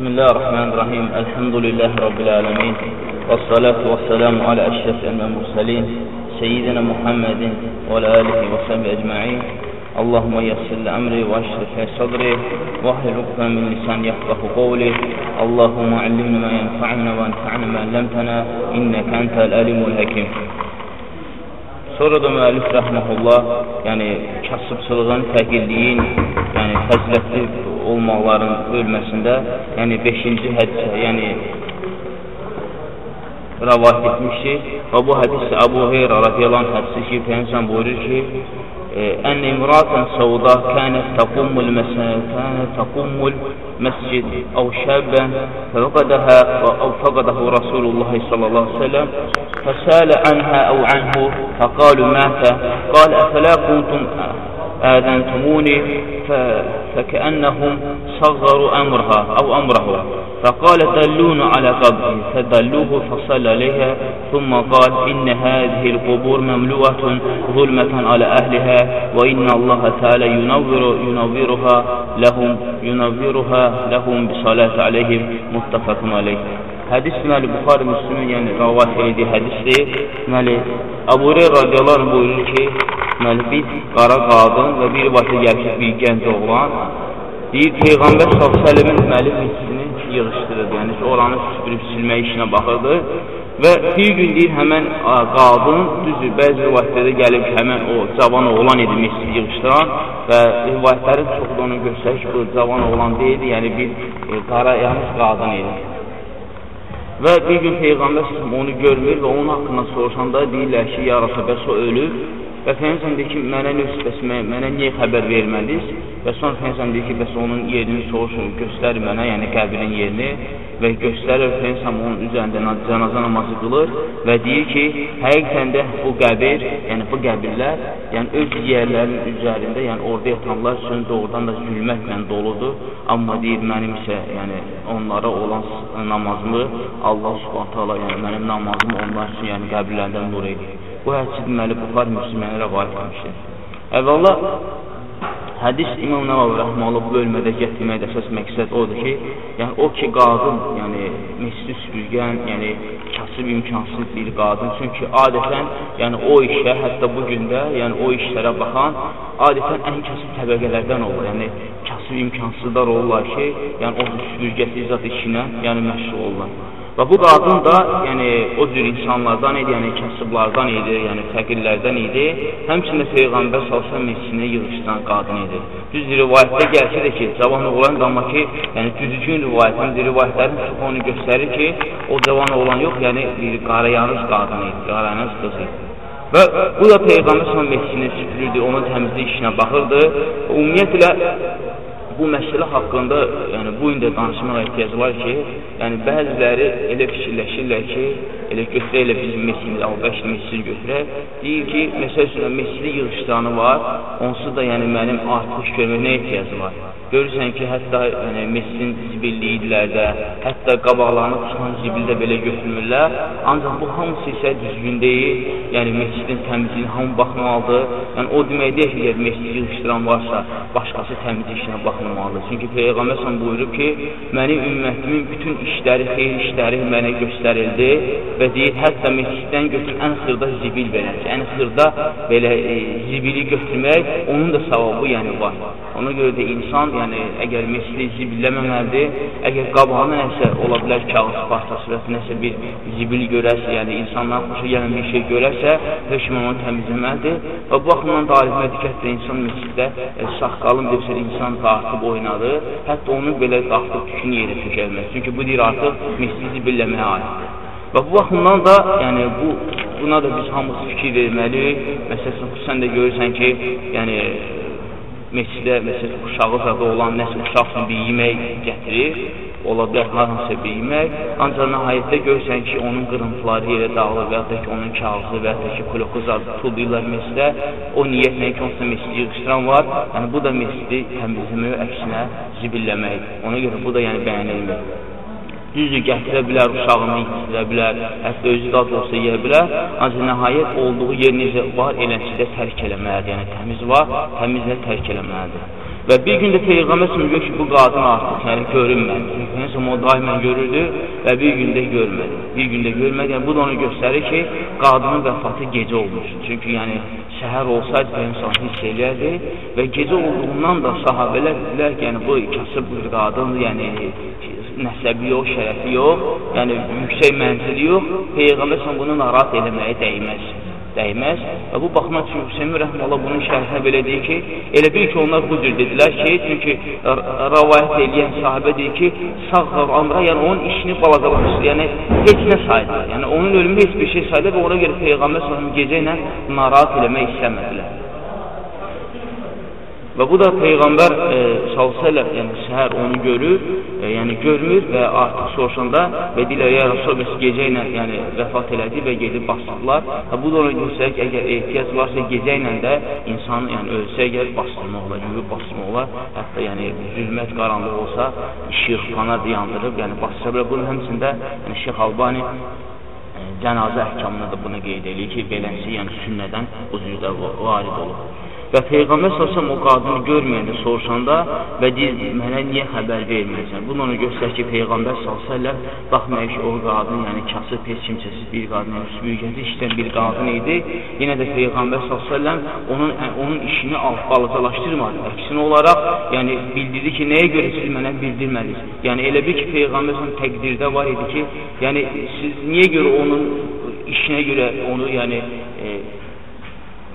بسم الله الرحمن الرحيم. الحمد لله رب العالمين. والصلاة والسلام على أشرف المرسلين سيدنا محمد وعلى آله وصحبه أجمعين. اللهم يسر لأمري وأشرح صدري واحلل عقدة من لساني يفقه قولي. اللهم علمنا ما ينفعنا وانفعنا ما علمتنا. إنك أنت العليم الحكيم. Sonra da müəllif rəhməhullah, yəni kasıbçılığın, fəqirliyin, yəni fəzilətli olmaqların ölməsində, yəni 5-ci hədisə, yəni rəvayət etmişdir. Və bu hədis Əbu Heyra radiyallahu anh hədisi ki, Peyyəmsən buyurur ki, أن امرأة سوداء كانت تقوم المسجد كانت تقوم المسجد أو شابا ففقدها أو فقده رسول الله صلى الله عليه وسلم فسأل عنها أو عنه فقالوا مات قال أفلا كنتم آذنتموني فكأنهم صغروا أمرها أو أمره. فقال دلون على قبره فدلوه فصلى عليها ثم قال إن هذه القبور مملوءة ظلمة على أهلها وإن الله تعالى ينور ينورها لهم ينورها لهم بصلاة عليهم. متفق عليه. Hədis deməli Buxari Müslümin yəni rivayet etdiyi hədisdir. Deməli Əbu Hüreyrə radiyallahu anh buyurur ki, deməli bir qara qadın və bir başa gəlmiş bir gənc oğlan deyir Peyğəmbər s.ə.v-in deməli mescidini yığışdırırdı. Yəni oranı süpürüb silmək işinə baxırdı. Və bir gün deyir həmən qadın, düzdür, bəzi rivayətlərdə gəlir ki, həmən o cavan oğlan idi mescidi yığışdıran və rivayətlərin çoxu da onu göstərir ki, bu cavan oğlan deyildi, yəni bir e, qara yanlış qadın idi. Və bir gün Peyğəmbər onu görmür və onun haqqında soruşanda deyirlər ki, ya Rasulullah, o ölüb və Peyğəmbər deyir ki, mənə nös bəs mənə niyə xəbər vermədiniz? Və sonra Peyğəmbər deyir ki, bəs onun yerini soruşun, göstər mənə, yəni qəbrin yerini və göstərir Peyğəmbər onun üzərində cənazə namazı qılır və deyir ki, həqiqətən də bu qəbir, yəni bu qəbirlər, yəni öz yerlərinin üzərində, yəni orada yatanlar üçün doğrudan da zülmətlə doludur. Amma deyir mənim isə, yəni onlara olan namazımı Allah Subhanahu taala, yəni mənim namazım onlar üçün, yəni qəbirlərdən nur edir. Bu hədis deməli Buxari Müslimlərə rivayet etmişdir. Əvvəla hədis İmam Nəvavi rəhməhullah bu bölmədə gətirməkdə əsas məqsəd odur ki, yəni o ki qadın, yəni mescid süpürgən, yəni kasıb imkansız bir qadın. Çünki adətən, yəni o işə, hətta bu gündə, yəni o işlərə baxan adətən ən kasıb təbəqələrdən olur. Yəni kasıb imkansızlar olurlar ki, yəni o süpürgəsi zat işinə, yəni məşğul olurlar. Və bu qadın da, yəni o cür insanlardan idi, yəni kasıblardan idi, yəni fəqirlərdən idi. Həmçində Peyğəmbər sallallahu mescidinə yığışdıran qadın idi. Düz rivayətdə gəlsə də ki, cavan oğlan amma ki, yəni düzgün rivayətin, rivayətlərin çoxu onu göstərir ki, o cavan oğlan yox, yəni bir qarayanız qadın idi, qarayanız qız idi. Və bu da Peyğəmbər sallallahu mescidini süpürürdü, onun təmizlik işinə baxırdı. Ümumiyyətlə bu məsələ haqqında, yəni bu ində danışmağa ehtiyac var ki, yəni bəziləri elə fikirləşirlər ki, elə götürək elə bizim mescidimiz, Əbubəş mescidi götürək, deyir ki, məsəl üçün mescidi yığışdıranı var, onsuz da yəni mənim artıq görmək nə ehtiyacı var? Görürsən ki, hətta yəni, mescidin zibilliyidilərdə, hətta qabaqlarını çıxan zibildə belə götürmürlər, ancaq bu hamısı isə düzgün deyil, yəni mescidin təmizliyini hamı baxmalıdır, yəni o demək deyil ki, mescidi yığışdıran varsa, başqası təmizlik işinə baxmamalıdır. Çünki Peyğəmbər buyurub ki, mənim ümmətimin bütün işləri, xeyir işləri mənə göstərildi və deyir, hətta mesciddən götür ən xırda zibil verir ki, ən xırda belə e, zibili götürmək, onun da savabı yəni var. Ona görə də insan, yəni əgər mescidi zibilləməməlidir, əgər qabağına nəsə ola bilər kağız partası və nəsə bir zibil görərsə, yəni insanların xoşa gələn bir şey görərsə, hökmən onu təmizləməlidir və bu baxımdan da alimə diqqətlə insan mesciddə e, saqqalım desə insan dartıb oynadı, hətta onu belə dartıb tükünü yerə tökəlməz. Çünki bu deyir artıq mescidi zibilləməyə aiddir. Və bu baxımdan da, yəni bu buna da biz hamısı fikir verməliyik. Məsələn, sən də görürsən ki, yəni məscidə məsələn uşağı zadı olan nəsə uşaq üçün bir yemək gətirir, ola bilər hər hansı bir yemək, ancaq nəhayətdə görürsən ki, onun qırıntıları yerə dağılır və ya da ki, onun kağızı və ya da ki, kloku zadı tuldurlar məscidə, o niyyətlə ki, onsuz məscidi yığışdıran var, yəni bu da məscidi təmizləmək, əksinə zibilləmək. Ona görə bu da yəni bəyan edilmir. Düzdür, gətirə bilər, uşağını itirə bilər, hətta özü dad olsa yeyə bilər, ancaq nəhayət olduğu yer necə var, eləncə də tərk eləməlidir, yəni təmiz var, təmizlə tərk eləməlidir. Və bir gün də Peyğəmbər görür ki, bu qadın artıq yəni görünmədi. Nəysə o daimən görürdü və bir gün də görmədi. Bir gün də görmədi. Yəni bu da onu göstərir ki, qadının vəfatı gecə olmuş. Çünki yəni səhər olsaydı insan hiss eləyərdi və gecə olduğundan da sahabələr dedilər ki, yəni bu kasıb qadındır, yəni nəsəbi yox, şərəfi yox, yəni yüksək mənzili yox, Peyğəmbər bunu narahat eləməyə dəyməz dəyməz və bu baxma üçün Hüseyin Rəhməllah bunun şərhinə belə deyir ki, elə bil ki, onlar bu cür dedilər ki, çünki rəvayət eləyən sahibə deyir ki, sağ amra, yəni onun işini balacalaşır, yəni heç nə saydılar, yəni onun ölümü heç bir şey saydı və ona görə Peyğəmbər s.ə.v gecə ilə narahat eləmək istəmədilər. Və bu da Peyğəmbər e, s.ə.v yəni səhər onu görür, e, yəni görmür və artıq soruşanda və deyirlər, ya Rasul, bəs gecə ilə yəni, vəfat elədi və gedib basdılar. Və bu da ona göstərir ki, əgər ehtiyac varsa gecə ilə də insan yəni, ölsə, əgər yürüb basdırmaq olar, hətta yəni, zülmət qaranlıq olsa, işıq, qanar yandırıb, yəni basdıra bilər. Bunun həmçində yəni, Şeyx Albani e, cənazə əhkamında da bunu qeyd edir ki, beləncə, yəni sünnədən bu cürdə varid olur. Və Peyğəmbər səsəm o qadını görməyəndə soruşanda və deyir, mənə niyə xəbər vermirsən? Bunu onu göstər ki, Peyğəmbər s.ə.v baxmayaq ki, o qadın, yəni kasıb, heç kimsəsiz bir qadın, yəni sübüyəcə işləyən bir qadın idi. Yenə də Peyğəmbər s.ə.v onun, onun işini alt balacalaşdırmadı. Əksinə olaraq, yəni bildirdi ki, nəyə görə siz mənə bildirmədiniz? Yəni elə bir ki, Peyğəmbər s.ə.v təqdirdə var idi ki, yəni siz niyə görə onun işinə görə onu, yəni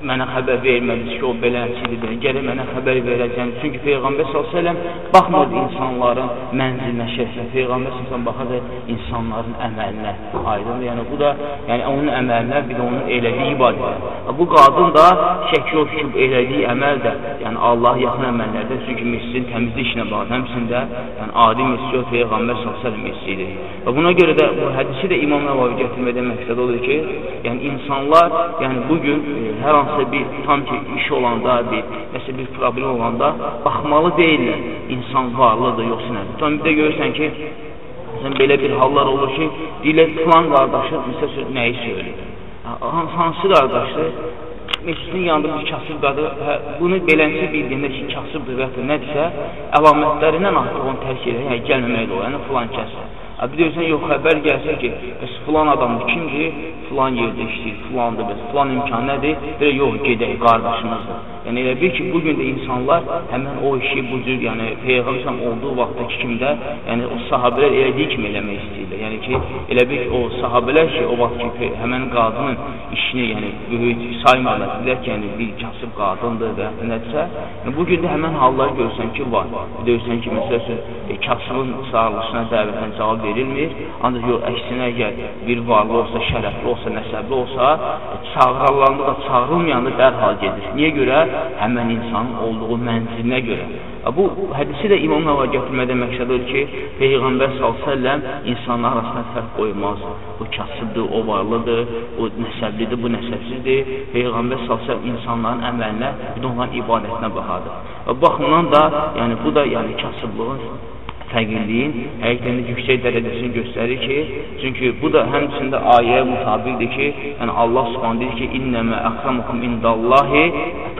mənə xəbər vermədiniz ki, o beləncidir, gərək mənə xəbər verəcəm. Çünki Peyğəmbər s.ə.v baxmadı insanların mənzilinə, şərəfinə. Peyğəmbər s.ə.v baxadı insanların əməlinə. Aydındır. Yəni, bu da yəni, onun əməlinə, bir də onun elədiyi ibadət. Bu qadın da şəkil o ki, elədiyi əməl də, yəni Allah yaxın əməllərdə, çünki mescidin təmizlik işinə bağlı, həmçində yəni, adi mescid o Peyğəmbər s.ə.v mescididir. Və buna görə də bu hədisi də İmam Nəvavi gətirmədə məqsəd odur ki, yəni insanlar, yəni bugün e, hər hansı hansısa bir tam ki iş olanda, bir nəsə bir problem olanda baxmalı deyirlər. İnsan varlıdır, yoxsa nədir? Tam bir də görürsən ki, sən belə bir hallar olur ki, deyirlər filan qardaşı məsəl nəyi söylür? Hansı qardaşdır? Mescidin yanında bir kasıb qadı, hə, bunu beləncə bildiyində ki, kasıbdır və ya nədirsə, əlamətlərindən artıq onu tərk edir, yəni gəlməmək də olur, yəni filan kəsdir. Bir deyirsən, yox, xəbər gəlsə ki, bəs filan adamdır, kimdir? Filan yerdə işləyir, filandır, bəs filan imkan nədir? Deyir, yox, gedək, qardaşımızdır. Yəni elə bil ki, bu gün də insanlar həmən o işi bu cür, yəni Peyğəmbər olduğu vaxtdakı kimdə, yəni o sahabelər elədiyi kimi eləmək istəyirlər. Yəni ki, elə bil ki, o sahabelər ki, o vaxt ki, həmən qadının işini, yəni böyük saymırlar. Deyirlər ki, yəni bir kasıb qadındır və nədirsə. Yəni, bu gün də həmən hallar görürsən ki, var. Görürsən ki, məsələn, e, kasıbın çağırılışına dəvətən cavab verilmir. Ancaq yox, əksinə əgər bir varlı olsa, şərəfli olsa, nəsəbli olsa, e, çağırılanında da çağırılmayanda dərhal gedir. Niyə görə? Həmən insanın olduğu mənzilinə görə. Bu hədisi də İmam Nəva gətirmədə məqsəd odur ki, Peyğəmbər s.ə.v insanlar arasında fərq qoymaz. Bu kasıbdır, o varlıdır, o nəsəblidir, bu nəsəbsizdir. Peyğəmbər s.ə.v insanların əməlinə, bir də onların ibadətinə baxadır. Və baxımdan da, yəni bu da yəni kasıblığın fəqirliyin həqiqətən yüksək dərəcəsini göstərir ki, çünki bu da həmçində ayəyə mütabiqdir ki, yəni Allah Subhanahu deyir ki, "İnnəmə əkramukum indallahi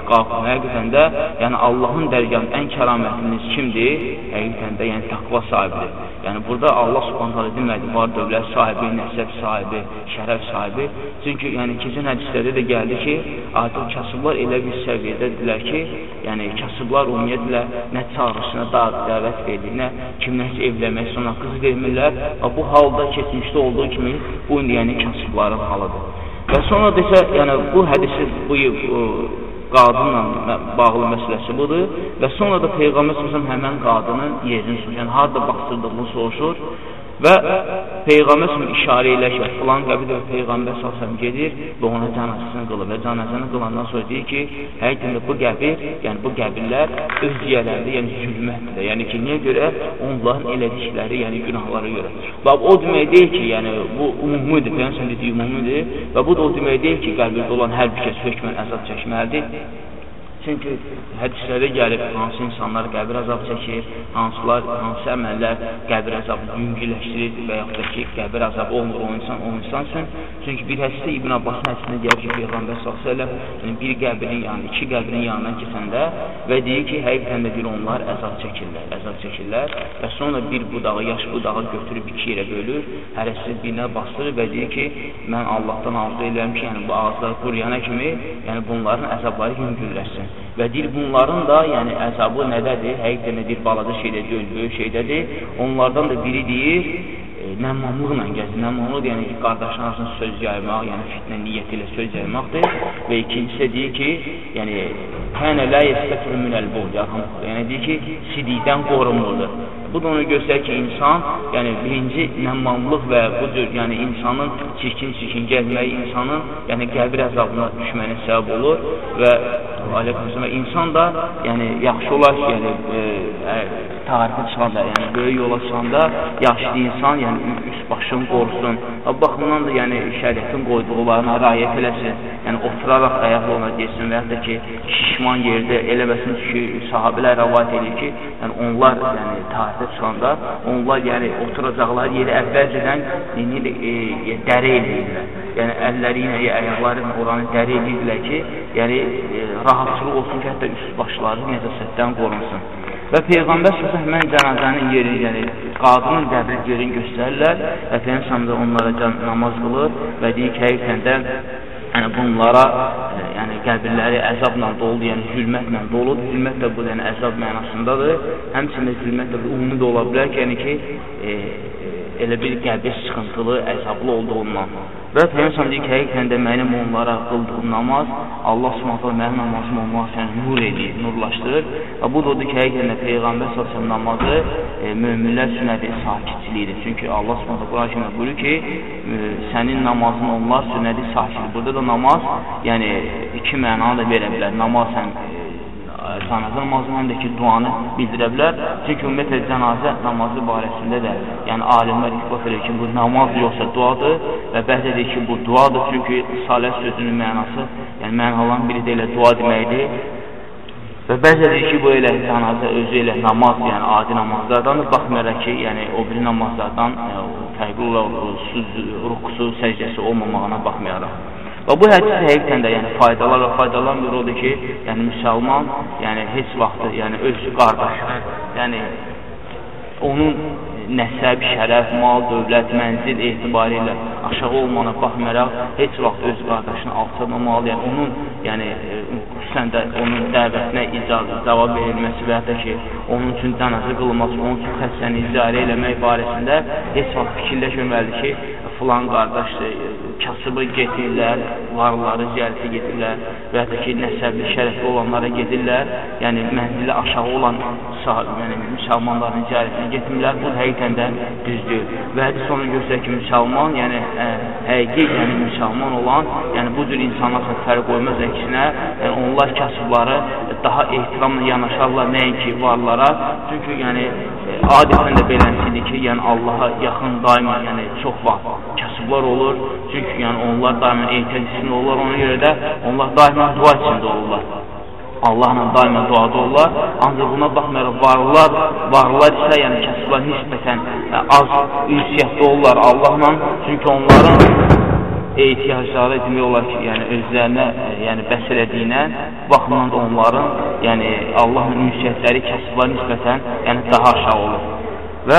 atqakum." Həqiqətən də, yəni Allahın dərgahında ən kəramətliniz kimdir? Həqiqətən də, yəni təqva sahibidir. Yəni burada Allah Subhanahu demədi, var dövlət sahibi, nəsəb sahibi, şərəf sahibi. Çünki yəni keçən hədislərdə də gəldi ki, artıq kasıblar elə bir səviyyədədirlər ki, yəni kasıblar ümumiyyətlə nə çağırışına da dəvət verilir, nə kimləsə evləmək, sonra qız vermirlər. Bu halda keçmişdə olduğu kimi bu indi yəni kasıbların halıdır. Və sonra desə, yəni bu hədisi bu qadınla bağlı məsələsi budur və sonra da Peyğəmbər sallallahu həmin qadının yerini soruşur. Yəni harda baxdırdığını soruşur Və Peyğəmbər s.ə.v işarə ilə ki, filan qəbirdə Peyğəmbər s.ə.v gedir və ona cənazəsini qılır və cənazəsini qılandan sonra deyir ki, həqiqətən bu qəbir, yəni bu qəbirlər öz yiyələrində, yəni zülmətdir. Yəni ki, niyə görə? Onların elədikləri, yəni günahlara görə. Və o demək deyil ki, yəni bu ümumidir, Peyğəmbər dediyi ümumidir və bu da o demək deyil ki, qəbirdə olan hər bir kəs hökmən əzab çəkməlidir. Çünki hədislərdə gəlib hansı insanlar qəbir əzabı çəkir, hansılar, hansı əməllər qəbir əzabı yüngülləşdirir və yaxud da ki, qəbir əzabı olmur o insan, o insan üçün. Çünki bir hədisdə İbn Abbasın hədisində deyir ki, Peyğəmbər s.ə.v yəni bir qəbrin yanı, iki qəbrin yanından keçəndə və deyir ki, həqiqətən də bir onlar əzab çəkirlər, əzab çəkirlər və sonra bir budağı, yaş budağı götürüb iki yerə bölür, hərəsi birinə bastırır və deyir ki, mən Allahdan arzu edirəm ki, yəni bu ağızlar quruyana kimi, yəni bunların əzabları yüngülləşsin. Və deyir, bunların da, yəni əzabı nədədir? Həqiqətən deyir, balaca şeydə deyil, böyük şeydədir. Onlardan da biri deyir, e, nəmmamlıqla gəzir. Nəmmamlıq yəni qardaşın arasında söz yaymaq, yəni fitnə niyyəti ilə söz yaymaqdır. Və ikincisi deyir ki, yəni kənə la yəstəfir minəl buğd, yəni deyir ki, sidikdən qorunmurdur. Bu da onu göstərir ki, insan, yəni birinci nəmmamlıq və bu cür, yəni insanın çirkin-çirkin gəlməyi insanın, yəni qəbir əzabına düşməyinə səbəb olur və aleyhissalam insan da, yəni yaxşı olar ki, yəni e, e, tarifi çıxanda, yəni böyük yola çıxanda yaşlı insan, yəni üst başını qorusun. O baxımdan da yəni şəriətin qoyduqlarına riayət eləsin. Yəni oturaraq ayaqla ona desin və ya da ki, şişman yerdə eləməsin ki, sahabelər rəvayət edir ki, yəni onlar yəni həyata çıxanda onlar yəni oturacaqları yeri əvvəlcədən e, e, dəri eləyirlər. Yəni əlləri ilə, ya ayaqları ilə oranı dəri eləyirlər ki, yəni e, rahatçılıq olsun ki, hətta üst başları nəzasətdən qorunsun. Və Peyğəmbər səsə həmən cənazənin yerini, yəni qadının qəbri yerini göstərirlər və Peyğəmbər onlara namaz qılır və deyir ki, həqiqətən də yəni bunlara yəni qəbirləri əzabla doludur, yəni zülmətlə doludur. Zülmət də bu yəni əzab mənasındadır. Həmçinin zülmət də ümumi də ola bilər ki, yəni ki, e, e, elə bir qəbir sıxıntılı, əzablı olduğundan. Və Peyyəmsəm deyir ki, həqiqətən də mənim onlara qıldığım namaz Allah subhanətlə mənim namazım olmaq üçün nur edir, nurlaşdırır. Və bu da odur ki, həqiqətən də Peyğəmbər s.ə.v namazı e, möminlər üçün nədir? Sakitçiliyidir. Çünki Allah subhanətlə Quran kimi buyurur ki, e, sənin namazın onlar üçün nədir? Sakitçilik. Burada da namaz, yəni iki mənanı da verə bilər. Namaz həm cənazə namazının həm də ki, duanı bildirə bilər. Çünki ümumiyyətlə cənazə namazı barəsində də, yəni alimlər ispat edir ki, bu namaz yoxsa duadır və bəzi edir ki, bu duadır. Çünki salə sözünün mənası, yəni mənalan biri də elə dua deməkdir. Və bəzi edir ki, bu elə cənazə özü elə namaz, yəni adi namazlardan da baxmayaraq ki, yəni o biri namazlardan yəni, fərqli olaraq rukusu, səcdəsi olmamağına baxmayaraq. Və bu hədis həqiqətən də yəni faydalar və faydalan bir odur ki, yəni müsəlman, yəni heç vaxt yəni öz qardaşını, yəni onun nəsəb, şərəf, mal, dövlət, mənzil etibari ilə aşağı olmana baxmayaraq heç vaxt öz qardaşını alçalmamalı, yəni onun, yəni xüsusən də onun dəvətinə icazə, cavab verilməsi və ya da ki, onun üçün cənazə qılınması, onun üçün xəstəni icarə eləmək barəsində heç vaxt fikirləşməməlidir ki, filan qardaşdır, kasıbı gedirlər, varları ziyarətə gedirlər və ya da ki, nəsəbli, şərəfli olanlara gedirlər, yəni mənzili aşağı olan yəni, müsəlmanların ziyarətinə getirmirlər. Bu həqiqətən də düzdür. Və hədis onu göstərir ki, müsəlman, yəni ə, həqiqi, yəni müsəlman olan, yəni bu cür insanlarla fərq qoymaz əksinə, yəni onlar kasıbları daha ehtiramla yanaşarlar nəinki varlara. Çünki yəni adətən də beləncidir ki, yəni Allaha yaxın daima, yəni çox vaxt kasıblar olur. Çünki yəni onlar daima ehtiyac içində olurlar. Ona görə də onlar daima dua içində olurlar. Allahla daima duada olurlar. Ancaq buna baxmayaraq varlılar, varlılar isə yəni kasıblar nisbətən az ünsiyyətdə olurlar Allahla. Çünki onların ehtiyacları demək olar ki, yəni özlərinə e, yəni bəs elədiyinə baxımdan da onların yəni Allahın ünsiyyətləri kasıblara nisbətən yəni daha aşağı olur. Və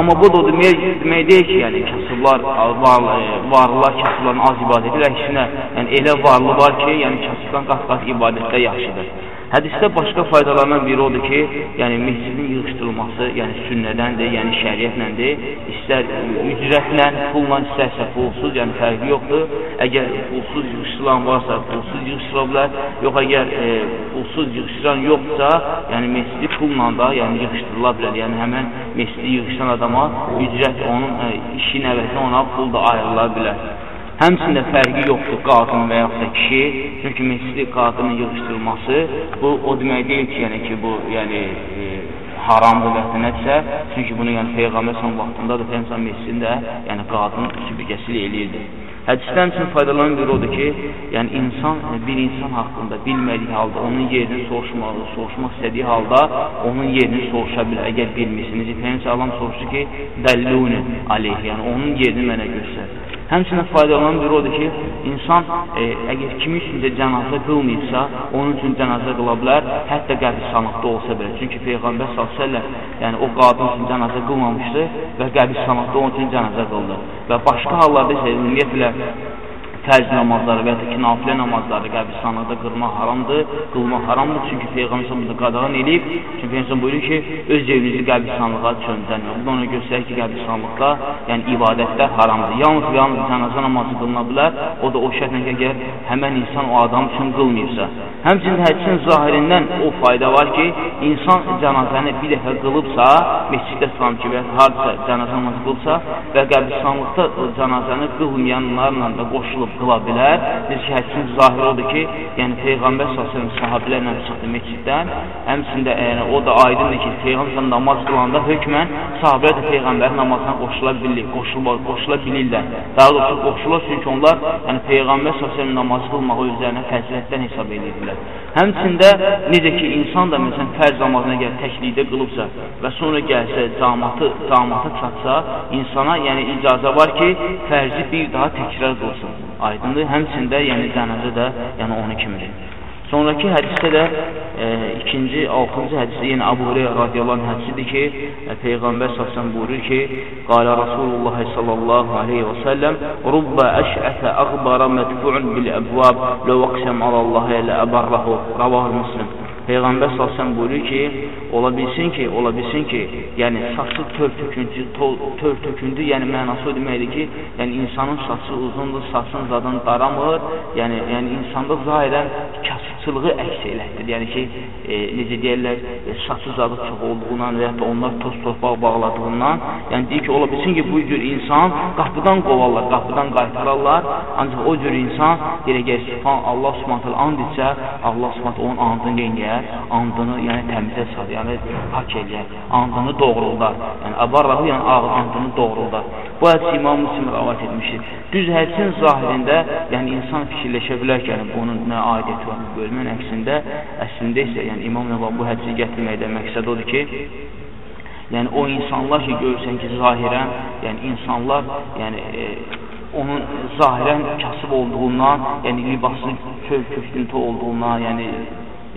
amma bu da demək, demək deyil ki, yəni kasıblar var, e, varlılar kasıbların az ibadət edir, əksinə yəni elə varlı var ki, yəni kasıbdan qat-qat ibadətdə yaxşıdır. Hədisdə başqa faydalarından biri odur ki, yəni məscidin yığışdırılması, yəni sünnədəndir, yəni şəriətlədir. İstər ücrətlə, pulla, istərsə pulsuz, yəni fərqi yoxdur. Əgər pulsuz yığışdıran varsa, pulsuz yığışdıra bilər. Yox, əgər e, pulsuz yığışdıran yoxsa, yəni məscidi pulla da yəni yığışdırıla bilər. Yəni həmən məscidi yığışdıran adama ücrət onun e, işin əvəzinə ona pul da ayrıla bilər. Həmçində fərqi yoxdur qadın və yaxud da kişi. Çünki məscidi qadının yığışdırılması bu o demək deyil ki, yəni ki, bu yəni e, haramdır və nədirsə. Çünki bunu yəni Peyğəmbər son vaxtında da Peyğəmbər məscidində yəni qadın sübigəsilə eləyirdi. Hədisdən üçün faydalanan biri odur ki, yəni insan bir insan haqqında bilmədiyi halda onun yerini soruşmaq, soruşmaq istədiyi halda onun yerini soruşa bilər. Əgər bilmirsiniz, Peyğəmbər salam soruşdu ki, dəlluni aleyh, yəni onun yerini mənə göstər. Həmçinin faydalanan biri odur ki, insan e, əgər kimi üçüncə cənazə qılmayıbsa, onun üçün cənazə qıla bilər, hətta qəbristanlıqda olsa belə. Çünki Peyğəmbər s.ə.v yəni o qadın üçün cənazə qılmamışdı və qəbristanlıqda onun üçün cənazə qıldı. Və başqa hallarda isə ümumiyyətlə fərz namazları və ya ki, nafilə namazları qəbristanlıqda qırmaq haramdır, qılmaq haramdır. Çünki Peyğəmbər bunu qadağan eləyib. Çünki Peyğəmbər buyurur ki, öz evinizi qəbristanlığa çöndənin. Bu da ona göstərir ki, qəbristanlıqda yəni ibadətlər haramdır. Yalnız və yalnız cənazə namazı qılına bilər. O da o şərtlə ki, əgər həmən insan o adam üçün qılmayıbsa. Həmçinin hədisin zahirindən o fayda var ki, insan cənazəni bir dəfə qılıbsa, məsciddə tutam ki, və hardasa cənazə namazı qılsa və qəbristanlıqda cənazəni qılmayanlarla da qoşulub qıla bilər. Biz ki, hədisin zahiri odur ki, yəni Peyğəmbər s.ə.v sahabilərlə çıxdı meçiddən. Həmçində yəni, o da aydındır ki, Peyğəmbər namaz qılanda hökmən sahabilər də Peyğəmbərin namazına qoşula, bilir, qoşula, qoşula bilirlər. Daha doğrusu qoşulur çünki onlar yəni, Peyğəmbər s.ə.v namaz qılmağı özlərinə fəzilətdən hesab edirlər. Həmçində necə ki, insan da məsələn fərz namazına gəl təklikdə qılıbsa və sonra gəlsə, camatı, camata çatsa, insana yəni icazə var ki, fərzi bir daha təkrar qılsın. Aydındır. Həmçində yəni cənazə də yəni onu kimidir. Sonraki hədisdə də e, ikinci, altıncı hədisdə yenə Abu Hureyra radiyallahu anh hədisidir ki, e, Peyğəmbər səsən buyurur ki, Qalə Rasulullah sallallahu aleyhi və səlləm Rubbə əşətə əqbara mədfu'un bil-əbvab ləv əqsəm alallahi lə əbərləhu Ravahul Muslim Peyğəmbər sallallahu buyurur ki, ola bilsin ki, ola bilsin ki, yəni saçı tör töküntü, tör töküntü, yəni mənası o deməkdir ki, yəni insanın saçı uzundur, saçın zadını daramır, yəni yəni insanda zahirən kasıbçılığı əks elətdir. Yəni ki, e, necə deyirlər, e, saçı zadı çox olduğundan və ya da onlar toz torpaq bağladığından, yəni deyir ki, ola bilsin ki, bu cür insan qapıdan qovarlar, qapıdan qaytararlar, ancaq o cür insan, deyir, əgər Allah Subhanahu and etsə, Allah Subhanahu onun andını neyinəyər? Eləyər, andını, yəni təmizə sal, yəni hak eləyər, andını doğruldar. Yəni abarrahu, yəni ağ andını doğruldar. Bu hədis İmam Müslim rəvat etmişdir. Düz hədisin zahirində, yəni insan fikirləşə bilər ki, yəni bunun nə aidiyyəti var bölmən əksində, əslində isə yəni İmam Nəva bu hədisi gətirməkdə məqsəd odur ki, yəni o insanlar ki, görürsən ki, zahirən, yəni insanlar, yəni e, onun zahirən kasıb olduğundan, yəni libası çöl köküntü olduğundan, yəni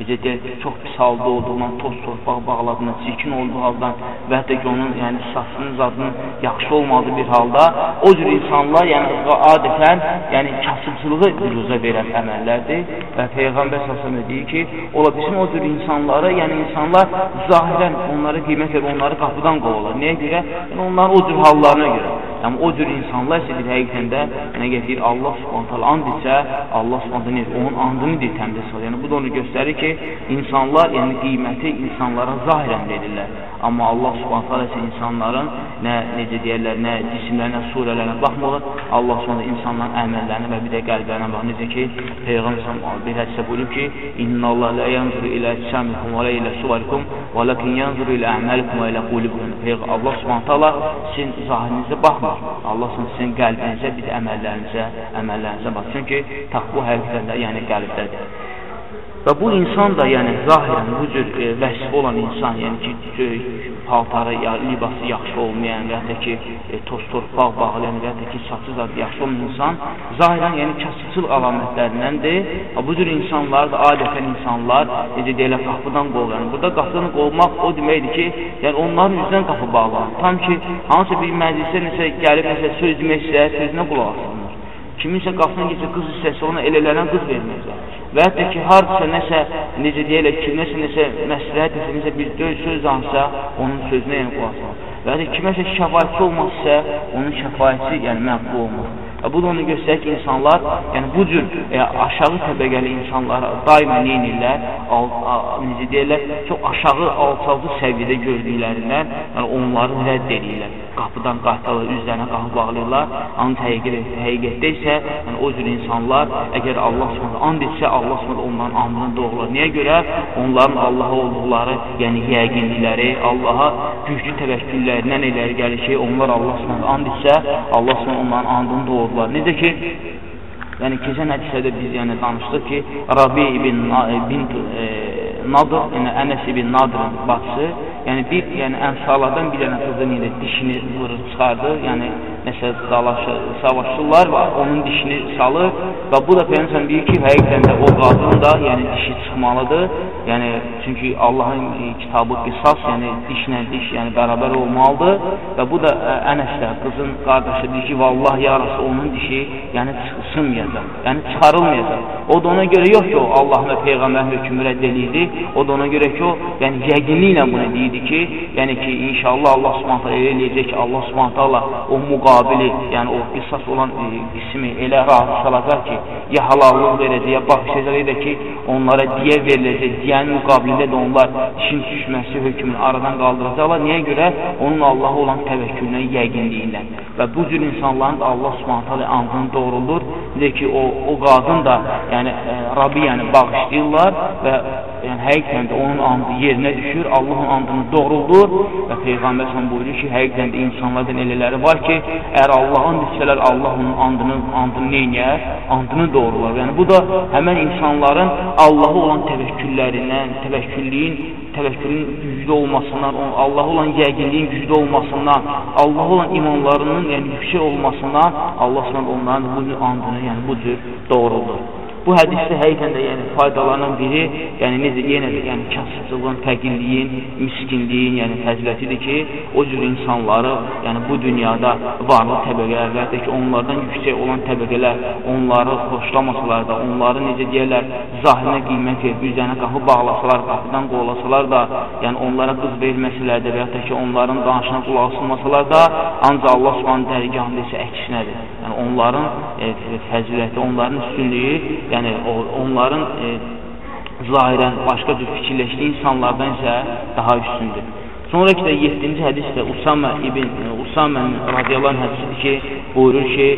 necə deyək, çox pis halda olduğundan, toz torpaq bağladığından, çirkin olduğu haldan və hətta ki, onun yəni, saçının zadının yaxşı olmadığı bir halda o cür insanlar, yəni adətən yəni, kasıbçılığı büruzə verən əməllərdir və Peyğəmbər səsəmə deyir ki, ola bilsin o cür insanları, yəni insanlar zahirən onları qiymət verir, onları qapıdan qovular. Nəyə görə? Yəni, onların o cür hallarına görə. Yəni, o cür insanlar isə bir həqiqətən də, yəni, deyir, Allah subhanətələ and etsə, Allah subhanətələ onun andını deyir təmdə salır. Yəni, bu da onu göstərir ki, insanlar, yəni qiyməti insanlara zahirən verirlər. Amma Allah subhanətə alə insanların nə, necə deyərlər, nə cisimlərinə, surələrinə baxmır. Allah subhanətə insanların əməllərinə və bir də qəlblərinə baxır. Necə ki, Peyğəmbər bir hədisə buyurub ki, İnna Allah la yanzuru ilə əcsamikum və la ilə suvarikum və lakin yanzuru ilə əməlikum və ilə qulibukum. Allah subhanətə alə sizin zahirinizə baxmır. Allah sizin qəlbinizə, bir də əməllərinizə, əməllərinizə baxır. Çünki taqva həqiqətən də yəni qəlbdədir. Və bu insan da, yəni zahirən bu cür e, vəsf olan insan, yəni ki, göy, paltarı, ya, libası yaxşı olmayan, və ya ki, e, toz torpaq bağlayan, və ya ki, saçı zad yaxşı olmayan insan, zahirən yəni kasıbçıl əlamətlərindəndir. Bu cür insanlar da adətən insanlar, necə deyirlər, qapıdan qovulur. Burada qapıdan qovmaq o deməkdir ki, yəni onların üzrdən qapı bağlanır. Tam ki, hansısa bir məclisə nəsə gəlib, nəsə söz demək istəyər, sözünə qulaq asılmır. Kiminsə qapısına geçir, qız istəsə ona elələnən qız verməyəcək. Və hətta ki, hardasa nəsə, necə deyərək ki, nəsə, məsləhət etsə, nəsə bir döy söz dansa, onun sözünə yəni qulaq Və hətta kiməsə şəfayətçi olmazsa, onun şəfayətçi yəni məqbul olmaz. Və bu da onu göstərir ki, insanlar, yəni bu cür e, aşağı təbəqəli insanlara daima neynirlər, al, a, necə deyirlər, çox aşağı, alçaldı səviyyədə gördüklərindən, yəni onları rədd edirlər. Qapıdan qaytarlar, üzlərinə qapı bağlayırlar. Ancaq həqiqət, həqiqətdə isə yəni, o cür insanlar əgər Allah Subhanahu and etsə, Allah Subhanahu onların andını doğrular. Niyə görə? Onların Allaha olduqları, yəni yəqinlikləri, Allaha güclü təvəkküllərindən elələri gəlir ki, onlar Allah Subhanahu and etsə, Allah Subhanahu onların andını doğrular. Necə ki, yəni keçən hədisədə biz yəni danışdıq ki, Rabi ibn bint e, Nadır, yəni Ənəs ibn Nadırın bacısı, yəni bir, yəni ənsarlardan bir dənə qızın yəni dişini vurur çıxardı, yəni nəsə savaşırlar və onun dişini salır və bu da Peyğəmbər deyir ki, həqiqətən də o qadın da yəni dişi çıxmalıdır. Yəni çünki Allahın e, kitabı qisas, yəni dişlə diş, yəni bərabər olmalıdır və bu da ə, e, Ənəs də qızın qardaşı deyir ki, vallahi yarası onun dişi yəni sınmayacaq, yəni çıxarılmayacaq. O da ona görə yox ki, o Allahın və Peyğəmbər hökmü rədd edirdi. O da ona görə ki, o yəni yəqinliklə bunu deyirdi ki, yəni ki, inşallah Allah Subhanahu taala eləyəcək ki, Allah Subhanahu taala o müqabili, yəni o qisas olan e, qismi elə razı salacaq ki, ya halallıq verəcək, ya baxışacaq ki, onlara diyə veriləcək, diyənin müqabilində də onlar işin düşməsi hökmünü aradan qaldıracaqlar. Niyə görə? Onun Allaha olan təvəkkülünə, yəqinliyindən. Və bu cür insanların da Allah Subhanahu taala andını doğrulur. Necə ki, o o qadın da, yəni e, Rabbi yəni bağışlayırlar və həqiqətən də onun andı yerinə düşür, Allahın andını doğruldur və Peyğəmbər sən buyurur ki, həqiqətən də insanlardan elələri var ki, əgər Allahın desələr, Allah onun andını, andını neynəyər? Andını doğrular. Yəni bu da həmən insanların Allaha olan təvəkküllərindən, təvəkkülliyin, təvəkkülün güclü olmasından, Allaha olan yəqinliyin güclü olmasından, Allaha olan imanlarının yəni yüksək olmasından Allah onların bu andını, yəni bu cür doğruldur. Bu hədisdə həqiqətən də yəni faydalarından biri, yəni necə yenə də yəni kasıbçılığın, fəqirliyin, miskinliyin, yəni fəzilətidir ki, o cür insanları, yəni bu dünyada varlı təbəqələr ki, onlardan yüksək olan təbəqələr onları xoşlamasalar da, onları necə deyirlər, zahirinə qiymət verib, üzərinə qapı bağlasalar, qapıdan qovlasalar da, yəni onlara qız verməsələr də və ya da ki, onların danışına qulaq asılmasalar da, ancaq Allah Subhanahu dərgahında isə əksinədir Yəni onların e, fəziləti, onların üstünlüyü yəni o, onların e, zahirən başqa cür fikirləşdiyi insanlardan isə daha üstündür. Sonraki də 7-ci hədisdə Usama ibn Usama radiyallahu anh hədisidir ki, buyurur ki,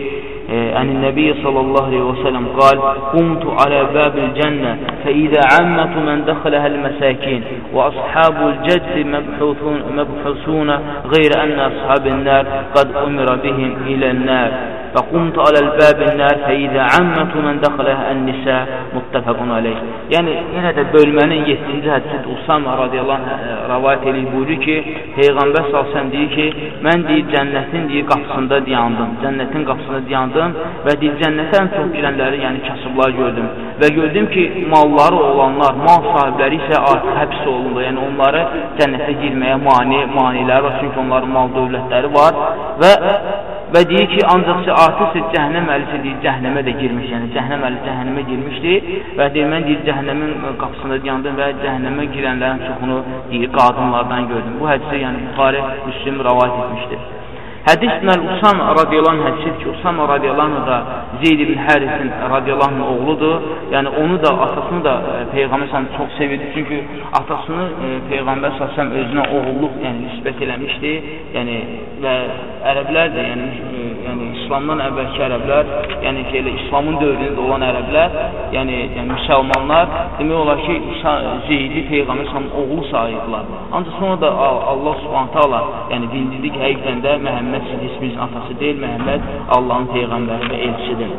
عن النبي صلى الله عليه وسلم قال قمت على باب الجنة فإذا عامة من دخلها المساكين وأصحاب الجد مبحوثون, مبحوثون غير أن أصحاب النار قد أمر بهم إلى النار فقمت على الباب النار فإذا عامة من دخلها النساء muttəfəqun aleyh. Yəni, yenə də bölmənin 7-ci hədisində Usama radiyallahu anh rəvayət edir, buyurur ki, Peyğəmbər salsən deyir ki, mən deyir, cənnətin deyir, qapısında dayandım, cənnətin qapısında dayandım və deyir, cənnətə ən çox girənləri, yəni kasıblar gördüm və gördüm ki, malları olanlar, mal sahibləri isə artıq həbs olundu, yəni onları cənnətə girməyə mani, maniləri var, çünki onların mal dövlətləri var və və deyir ki, ancaq artıq cəhənnəm əlisi deyir, cəhənnəmə də girmiş, yəni cəhənnəm əli cəhənnəmə girmişdi və deyir, mən deyir, cəhənnəmin qapısında yandım və cəhənnəmə girənlərin çoxunu deyir, qadınlardan gördüm. Bu hədisi, yəni Buxarə Müslim rəvayət etmişdir. Hədis deməli Usama radiyallahu anh hədisidir ki, Usama radiyallahu da Zeyd ibn Hərisin radiyallahu anh oğludur. Yəni onu da, atasını da e, Peyğəmbər sən çox sevirdi. Çünki atasını e, Peyğəmbər səsəm özünə oğulluq yəni nisbət eləmişdi. Yəni və ərəblər də, yəni e, yəni İslamdan əvvəlki ərəblər, yəni ki, elə İslamın dövründə olan ərəblər, yəni, yəni müsəlmanlar demək olar ki, Zeydi Peyğəmbər səsəm oğlu sayırdılar. Ancaq sonra da Allah Subhanahu taala yəni bildirdi ki, həqiqətən də Məhəmməd Məhəmməd sizin isminiz atası deyil, Məhəmməd Allahın Peyğəmbəri və elçidir.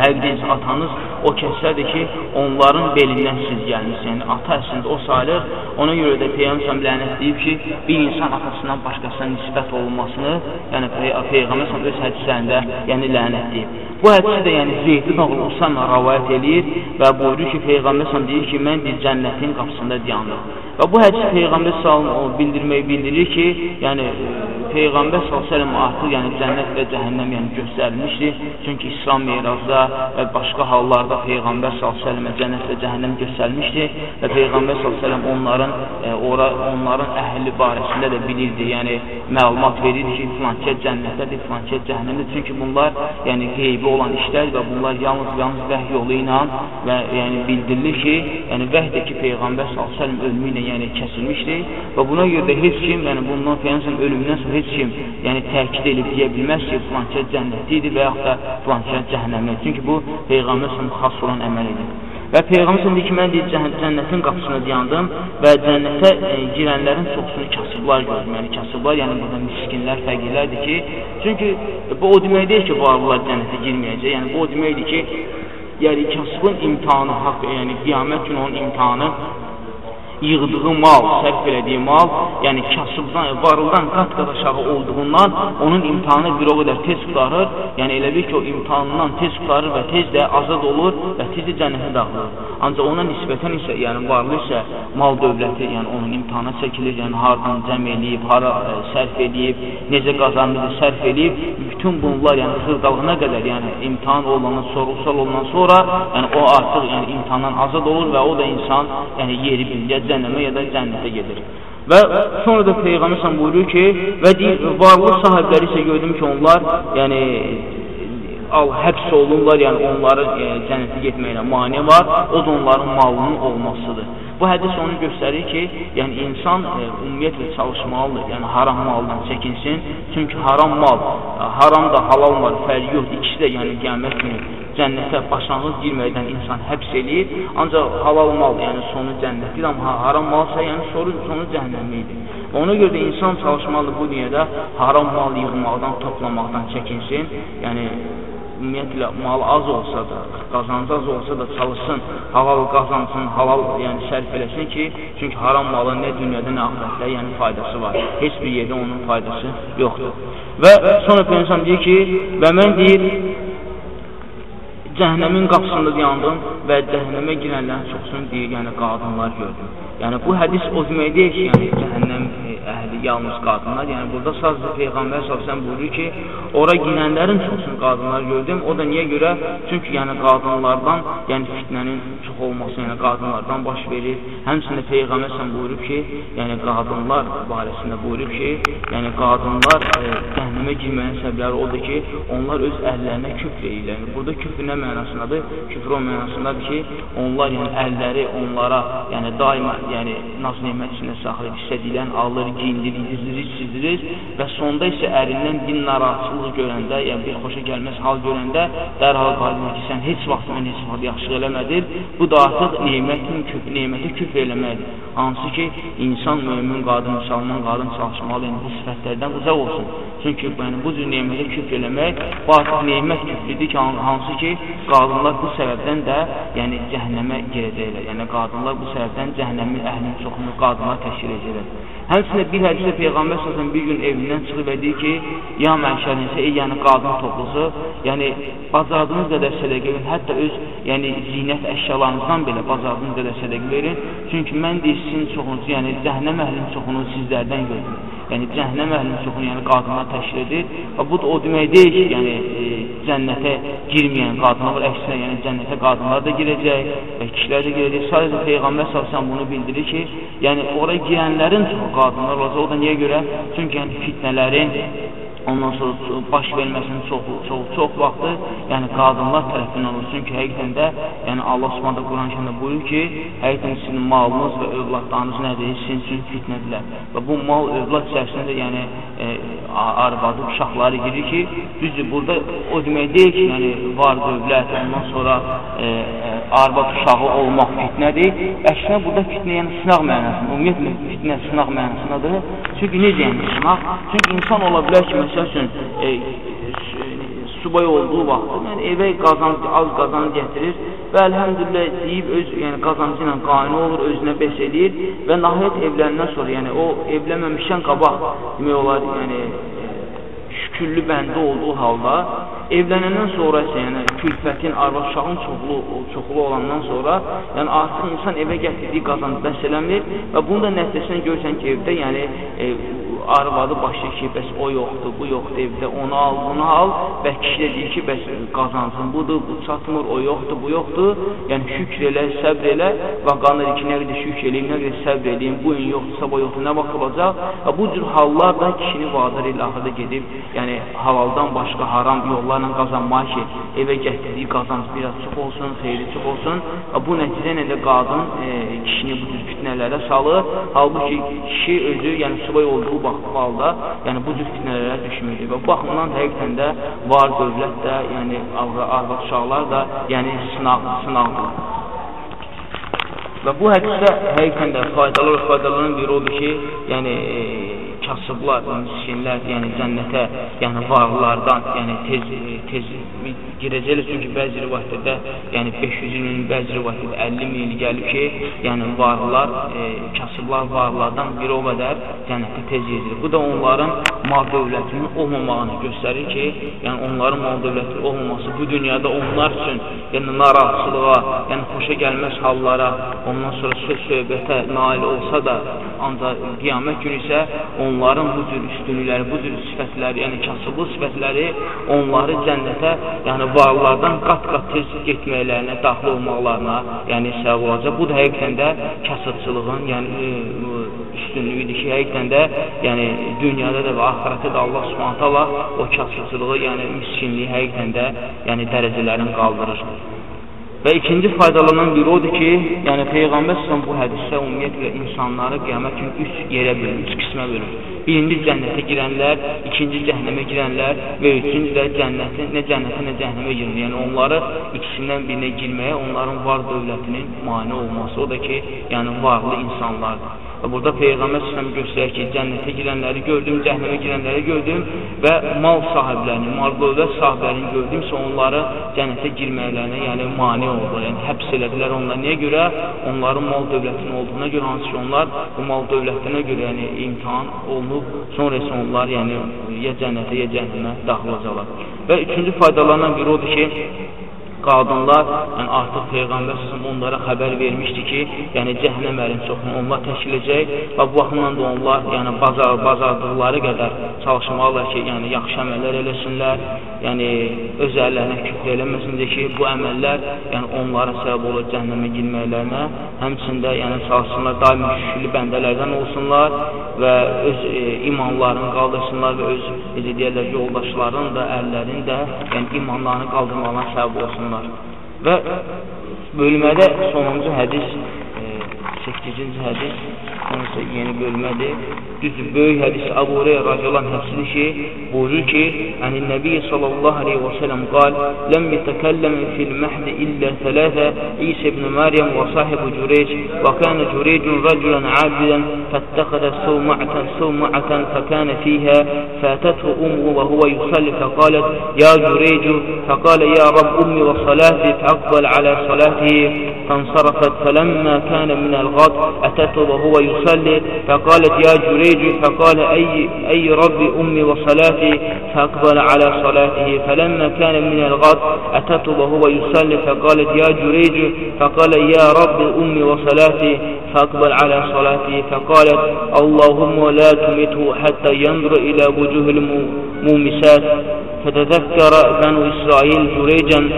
Həqiqətən atanız o kəslədir ki, onların belindən siz gəlmişsiniz. Yəni, ata əslində o sayılır. Ona görə də Peyğəmbər lənət deyib ki, bir insan atasından başqasına nisbət olunmasını, yəni Peyğəmbər öz hədislərində yəni lənət deyib. Bu hədisi də yəni Zeydin oğlu Usama rəvayət eləyir və buyurur ki, Peyğəmbər deyir ki, mən bir cənnətin qapısında dayandım. Və bu hədis Peyğəmbər sallallahu bildirmək bildirir ki, yəni Peyğəmbər sallallahu artıq yəni cənnət və cəhənnəm yəni göstərilmişdir. Çünki İslam mirazda və başqa hallarda Peyğəmbər sallallahu cənnət və cəhənnəm göstərilmişdir və Peyğəmbər sallallahu onların e, ora onların əhli barəsində də bilirdi. Yəni məlumat verirdi ki, filankə cənnətdədir, filankə cəhənnəmdə. Çünki bunlar yəni qeybi olan işlər və bunlar yalnız yalnız vəhy yolu ilə və yəni bildirilir ki, yəni vəhdəki Peyğəmbər sallallahu ölümü ilə yəni kəsilmişdir və buna görə də heç kim, yəni bundan Peyğəmbər ölümündən sonra heç kim yəni təkid edib deyə bilməz ki, filankə cənnətlidir və yaxud da filankə cəhənnəmlidir. Çünki bu Peyğəmbər üçün xas olan əməl edir. Və Peyğəmbər deyir ki, mən deyir, cənnətin qapısına dayandım və cənnətə e, girənlərin çoxsunu kasıblar gördüm. Yəni kasıblar, yəni burada miskinlər, fəqirlərdir ki, çünki bu o demək deyil ki, varlılar cənnətə girməyəcək. Yəni bu o deməkdir ki, yəni kasıbın imtahanı haqq, yəni qiyamət günü onun imtahanı yığdığı mal, sərf elədiyi mal, yəni kasıbdan, varlıdan qat-qat aşağı olduğundan onun imtihanı bir o qədər tez qutarır. Yəni elə bil ki, o imtihanından tez qutarır və tez də azad olur və tez də cənnətə daxil olur. Ancaq ona nisbətən isə, yəni varlı isə mal dövləti, yəni onun imtihana çəkilir, yəni hardan cəm eləyib, hara ə, e, sərf edib, necə qazandığı sərf edib, bütün bunlar, yəni xırdalığına qədər, yəni imtihan olunandan, sorğu-sual olundan sonra, yəni o artıq yəni imtihandan azad olur və o da insan, yəni yeri bildiyə cəhənnəmə ya da cənnətə gedir. Və sonra da Peyğəmbər buyurur ki, və deyir, varlıq sahibləri isə gördüm ki, onlar, yəni al həbs olunurlar, yəni onların e, cənnətə getməyinə mane var, o da onların malının olmasıdır. Bu hədis onu göstərir ki, yəni insan e, ümumiyyətlə çalışmalıdır, yəni haram maldan çəkinsin. Çünki haram mal, haram da halal mal fərqi yox, ikisi də yəni qiyamət günü cənnətə başlanğıc girməkdən insan həbs eləyir. Ancaq halal mal, yəni sonu cənnətdir, amma haram malsa, yəni sonu, sonu cəhənnəmlidir. Ona görə də insan çalışmalıdır bu dünyada haram mal yığmaqdan, toplamaqdan çəkinsin. Yəni ümumiyyətlə mal az olsa da, qazancı az olsa da çalışsın, halal qazansın, halal yəni sərf eləsin ki, çünki haram malın nə dünyada, nə axirətdə yəni faydası var. Heç bir yerdə onun faydası yoxdur. Və sonra Peyğəmbər deyir ki, və mən deyir cəhənnəmin qapısında dayandım və cəhənnəmə girənlərin çoxsunu deyir, yəni qadınlar gördüm. Yəni bu hədis o demək deyil ki, yəni cəhənnəm əhli yalnız qadınlar. Yəni burada sadəcə Peyğəmbər sallallahu buyurur ki, ora girənlərin çoxsunu qadınlar gördüm. O da niyə görə? Çünki yəni qadınlardan, yəni fitnənin çox olması, yəni qadınlardan baş verir. Həmçinin Peyğəmbər sallallahu buyurub ki, yəni qadınlar barəsində buyurub ki, yəni qadınlar e, cəhənnəmə girməyin səbəbləri odur ki, onlar öz əllərinə küfr edirlər. Yəni, burada küfr nə mənasındadır? Küfr o mənasındadır ki, onlar yəni əlləri onlara, yəni daima yəni naz nemət içində saxlayıb istədilən alır, giyindirir, izdirir, çizdirir və sonda isə ərindən din narahatçılıq görəndə, yəni bir xoşa gəlməz hal görəndə dərhal qayıdır ki, sən heç vaxt mən heç vaxt yaxşı eləmədin. Bu da artıq nemətin küf, nemətə küfr eləməkdir. Hansı ki, insan mömin qadın, müsəlman qadın çalışmalı, yəni bu sifətlərdən uzaq olsun. Çünki yəni, bu cür nemətə küfr eləmək, bu artıq nemət küfrüdür ki, hansı ki, qadınlar bu səbəbdən də yəni cəhənnəmə girəcəklər. Yəni qadınlar bu səbəbdən cəhənnəmin əhlinin çoxunu qadınlar təşkil edirlər. Həmçinin bir hədisdə Peyğəmbər səsən bir gün evindən çıxıb deyir ki, ya məşərinizə, ey yəni qadın toplusu, yəni bacardığınız qədər sədəqə verin, hətta öz yəni zinət əşyalarınızdan belə bacardığınız qədər sədəqə verin. Çünki mən deyir sizin çoxunuzu, yəni cəhənnəm əhlinin çoxunu sizlərdən gördüm. Yəni cəhənnəm əhlinin çoxunu yəni qadınlar təşkil edir. Və bu da o demək deyil ki, yəni e, cənnətə girməyən qadınlar, əksinə yəni cənnətə qadınlar da girəcək və kişilər də girəcək. Sadəcə Peyğəmbər sallallahu bunu bildirir ki, yəni ora girənlərin çoxu qadınlar olacaq. O da niyə görə? Çünki yəni fitnələrin ondan sonra baş verməsinin çox, çox, çox vaxtı yəni qadınlar tərəfindən olur. Çünki həqiqətən də yəni Allah Subhanahu Quran-Kərimdə buyurur ki, həqiqətən sizin malınız və övladlarınız nədir? Sizin üçün fitnədirlər. Və bu mal övlad içərisində də yəni e, arvadı, uşaqları girir ki, düzdür, burada o demək deyil ki, yəni var dövlət, ondan sonra e, e, arvad uşağı olmaq fitnədir. Əksinə burada fitnə yəni sınaq mənasında, ümumiyyətlə fitnə sınaq mənasındadır. Çünki necə yəni sınaq? Çünki insan ola bilər ki, məsəl üçün e, subay olduğu vaxt yəni evə qazanc, az qazanc gətirir və əlhəmdülillah deyib öz yəni qazancı ilə qane olur, özünə bəs eləyir və nəhayət evlərindən sonra, yəni o evlənməmişdən qabaq demək olar, yəni şükürlü bəndə olduğu halda evlənəndən sonra isə, yəni külfətin, arvad uşağın çoxlu, çoxlu olandan sonra, yəni artıq insan evə gətirdiyi qazanc bəs eləmir və bunu da nəticəsində görürsən ki, evdə yəni e, arvadı başlayır ki, bəs o yoxdur, bu yoxdur evdə, onu al, bunu al və kişi deyir ki, bəs qazansın, budur, bu çatmır, o yoxdur, bu yoxdur. Yəni şükr elə, səbr elə və qanır ki, nə qədər şükr eləyim, nə qədər səbr eləyim, bu gün yoxdur, sabah yoxdur, nə vaxt olacaq? Və bu cür hallar da kişini vadir ilə axırda gedib, yəni halaldan başqa haram yollar onlarla qazanmağı ki, evə gətirdiyi qazanc biraz çox olsun, xeyri çox olsun. Bu nəticə ilə də qadın e, kişini bu cür fitnələrə salır. Halbuki kişi özü, yəni subay olduğu halda, yəni bu cür fitnələrə düşmür. Və bu baxımdan həqiqətən də var dövlət də, yəni arvad uşaqlar da, yəni sınaq, sınaqdır. Və bu hədisdə həqiqətən də faydalı faydalarının biri odur ki, yəni e, kasıblar, miskinlər, yəni cənnətə, yəni varlılardan, yəni tez tez girəcəklər. Çünki bəzi rivayətlərdə, yəni 500 ilin, bəzi rivayətlərdə 50 min gəlib ki, yəni varlılar, e, kasıblar varlılardan biri o qədər cənnətə tez girəcək. Bu da onların mal dövlətinin olmamağını göstərir ki, yəni onların mal dövləti olmaması bu dünyada onlar üçün, yəni narahatçılığa, yəni xoşa gəlməz hallara, ondan sonra söz söhbətə nail olsa da, ancaq qiyamət günü isə onların bu cür üstünlükləri, bu cür sifətləri, yəni kasıblıq sifətləri onları cənnətə, yəni varlardan qat-qat tez getməklərinə, daxil olmaqlarına, yəni səbəb olacaq. Bu da həqiqətən də kasıbçılığın, yəni e, üstünlüyüdür ki, həqiqətən də yəni dünyada da və axirətdə də Allah Subhanahu taala o kasıbçılığı, yəni miskinliyi həqiqətən də yəni dərəcələrini qaldırır. Və ikinci faydalanan biri odur ki, yəni Peyğəmbər səsən bu hədisdə ümumiyyətlə insanları qiyamət günü üç yerə bölür, üç qismə bölür. Birinci cənnətə girənlər, ikinci cəhənnəmə girənlər və üçüncü də cənnətin, nə cənnətə, nə cəhənnəmə girir. Yəni onları ikisindən birinə girməyə onların var dövlətinin mane olması, o da ki, yəni varlı insanlardır. Və burada Peyğəmbər s.ə.v göstərir ki, cənnətə girənləri gördüm, cəhənnəmə girənləri gördüm və mal sahiblərini, mal dövlət sahiblərini gördümsə onları cənnətə girməklərinə, yəni mani oldu, yəni həbs elədilər onlar. Niyə görə? Onların mal dövlətinin olduğuna görə, hansı ki onlar bu mal dövlətinə görə yəni imtihan olunub, sonra isə onlar yəni ya cənnətə, ya cəhənnəmə daxil olacaqlar. Və üçüncü faydalarından biri odur ki, qadınlar, yəni artıq Peyğəmbər səsəm onlara xəbər vermişdi ki, yəni cəhənnəm ərin çoxunu onlar təşkil edəcək və bu baxımdan da onlar yəni bazar, bazardıqları qədər çalışmalılar ki, yəni yaxşı əməllər eləsinlər, yəni öz əllərinə küfr eləməsin ki, bu əməllər yəni onların səbəb olur cəhənnəmə girməklərinə, həmçində yəni çalışsınlar daim şükürlü bəndələrdən olsunlar və öz e, imanlarını qaldırsınlar və öz necə deyirlər, yoldaşlarının da, əllərin də yəni imanlarını qaldırmalarına səbəb olsunlar olsunlar. Və bölmədə sonuncu hədis, e, 8-ci hədis, sonrası yeni bölmədir. Düzdür, böyük hədis Əbu Hureyra radiyallahu anh hədisidir ki, buyurur ki, Ənin Nəbi sallallahu aleyhi və sələm qal, ləm yətəkəlləm fil məhdi illə thələthə İsə ibn Məryəm və sahibu Cüreyc və kənə Cüreycun rəculən abidən fəttəxədə suvma'atan suvma'atan fəkənə fiyhə fətəthu umhu və huvə yusalli fəqalət Ya Cüreycu fəqalə Ya Rab ummi və salati fəqbal alə salatihi فانصرفت فلما كان من الغد أتته وهو يصلي فقالت يا جريج فقال أي, أي رب أمي وصلاتي؟ فأقبل على صلاته فلما كان من الغد أتته وهو يصلي فقالت يا جريج فقال يا رب أمي وصلاتي؟ فأقبل على صلاته فقالت اللهم لا تمته حتى ينظر إلى وجوه المومسات. فتذكر بنو إسرائيل جريجا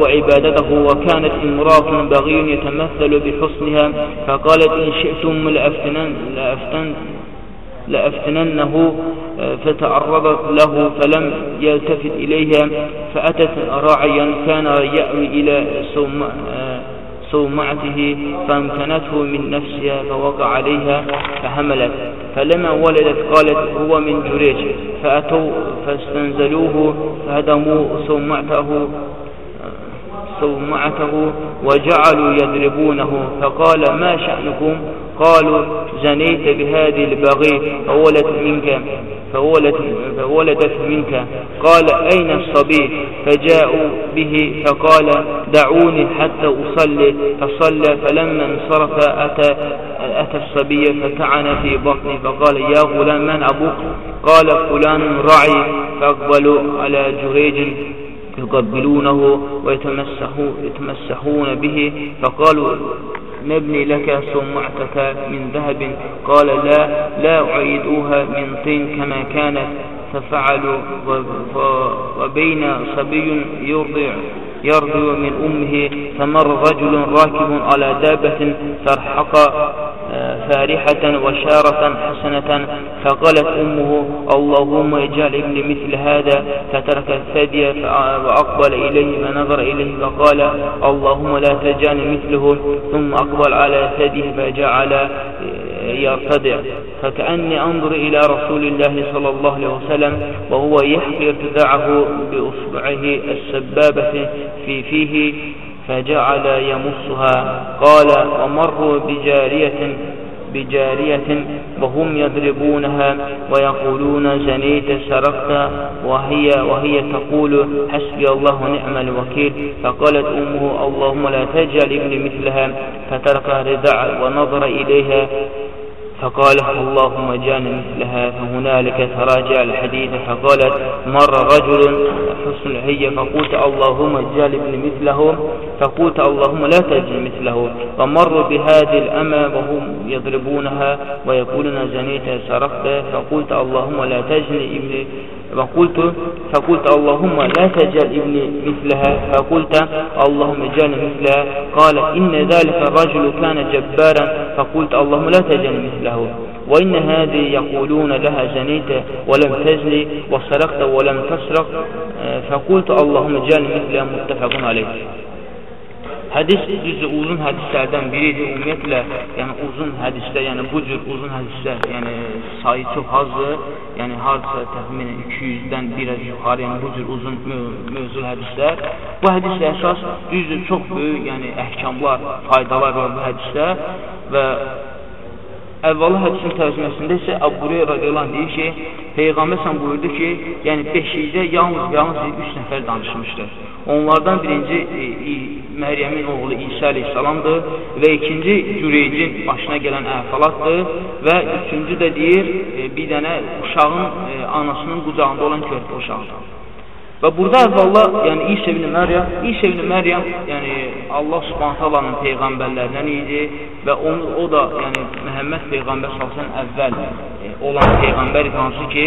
وعبادته وكانت امرأة بغي يتمثل بحسنها فقالت إن شئتم لأفتنن لأفتن لأفتننه فتعرضت له فلم يلتفت إليها فأتت راعيا كان يأوي إلى صومعته فامكنته من نفسها فوقع عليها فحملت. فلما ولدت قالت هو من جريج فأتوا فاستنزلوه فهدموا صومعته صومعته وجعلوا يضربونه. فقال ما شأنكم؟ قالوا زنيت بهذه البغي فولت منك فولت فولدت منك. قال أين الصبي؟ فجاءوا به فقال دعوني حتى أصلي. فصلى فلما انصرف أتى, أتى الصبي فتعن في بطني فقال يا غلام من أبوك؟ قال فلان رعي فأقبلوا على جريج يقبلونه ويتمسحون به فقالوا نبني لك صومعتك من ذهب. قال لا لا أعيدوها من طين كما كانت. ففعلوا وبين صبي يرضع. يرضع من أمه فمر رجل راكب على دابة فارحق فارحة وشارة حسنة فقالت أمه اللهم اجعل ابني مثل هذا. فترك الثدي وأقبل إليه فنظر إليه فقال اللهم لا تجعل مثله. ثم أقبل على ثديه فجعل يرتدع. فكأني أنظر إلى رسول الله صلى الله عليه وسلم وهو يحكي ارتدعه بأصبعه السبابة في فيه فجعل يمصها. قال ومروا بجارية بجارية وهم يضربونها ويقولون زنيت سرقت. وهي وهي تقول حسبي الله نعم الوكيل. فقالت أمه اللهم لا تجعل ابني مثلها. فترك ردع ونظر إليها. فقال اللهم جان مثلها فهنالك تراجع الحديث فقالت مر رجل حسن هي فقلت اللهم اجعل ابن مثله فقلت اللهم لا تجعل مثله. فمروا بهذه الأمة وهم يضربونها ويقولون زنيت سرقت فقلت اللهم لا تجني ابن فقلت فقلت اللهم لا تجعل ابني مثلها. فقلت اللهم اجعل مثلها. قال إن ذلك الرجل كان جبارا. فقلت اللهم لا تجعل مثله. وإن هذه يقولون لها زنيت ولم تزني وسرقت ولم تسرق. فقلت اللهم اجعل مثلها. متفق عليه. Hədis düzdür, uzun hədislərdən biridir. Ümumiyyətlə, yəni uzun hədislər, yəni bu cür uzun hədislər, yəni sayı çox azdır. Yəni hardasa təxminən 200-dən biraz yuxarı, yəni bu cür uzun mövzul hədislər. Bu hədislə əsas düzdür, çox böyük, yəni əhkamlar, faydalar var bu hədisdə və Əvvəli hədisin tərcüməsində isə Əbu radiyallahu deyir ki, Peyğəmbər sən buyurdu ki, yəni beşikdə yalnız yalnız üç nəfər danışmışdır. Onlardan birinci e, e, Məryəmin oğlu İsa əleyhissalamdır və ikinci Cüreycin başına gələn əhvalatdır və üçüncü də deyir, e, bir dənə uşağın e, anasının qucağında olan körpə uşaqdır. Və burada əvvəllah, yəni İsa ibn Məryəm, İsa ibn Məryəm, yəni Allah Subhanahu taalanın peyğəmbərlərindən idi və onu o da, yəni Məhəmməd peyğəmbər sallallahu əvvəl olan peyğəmbər idi hansı ki,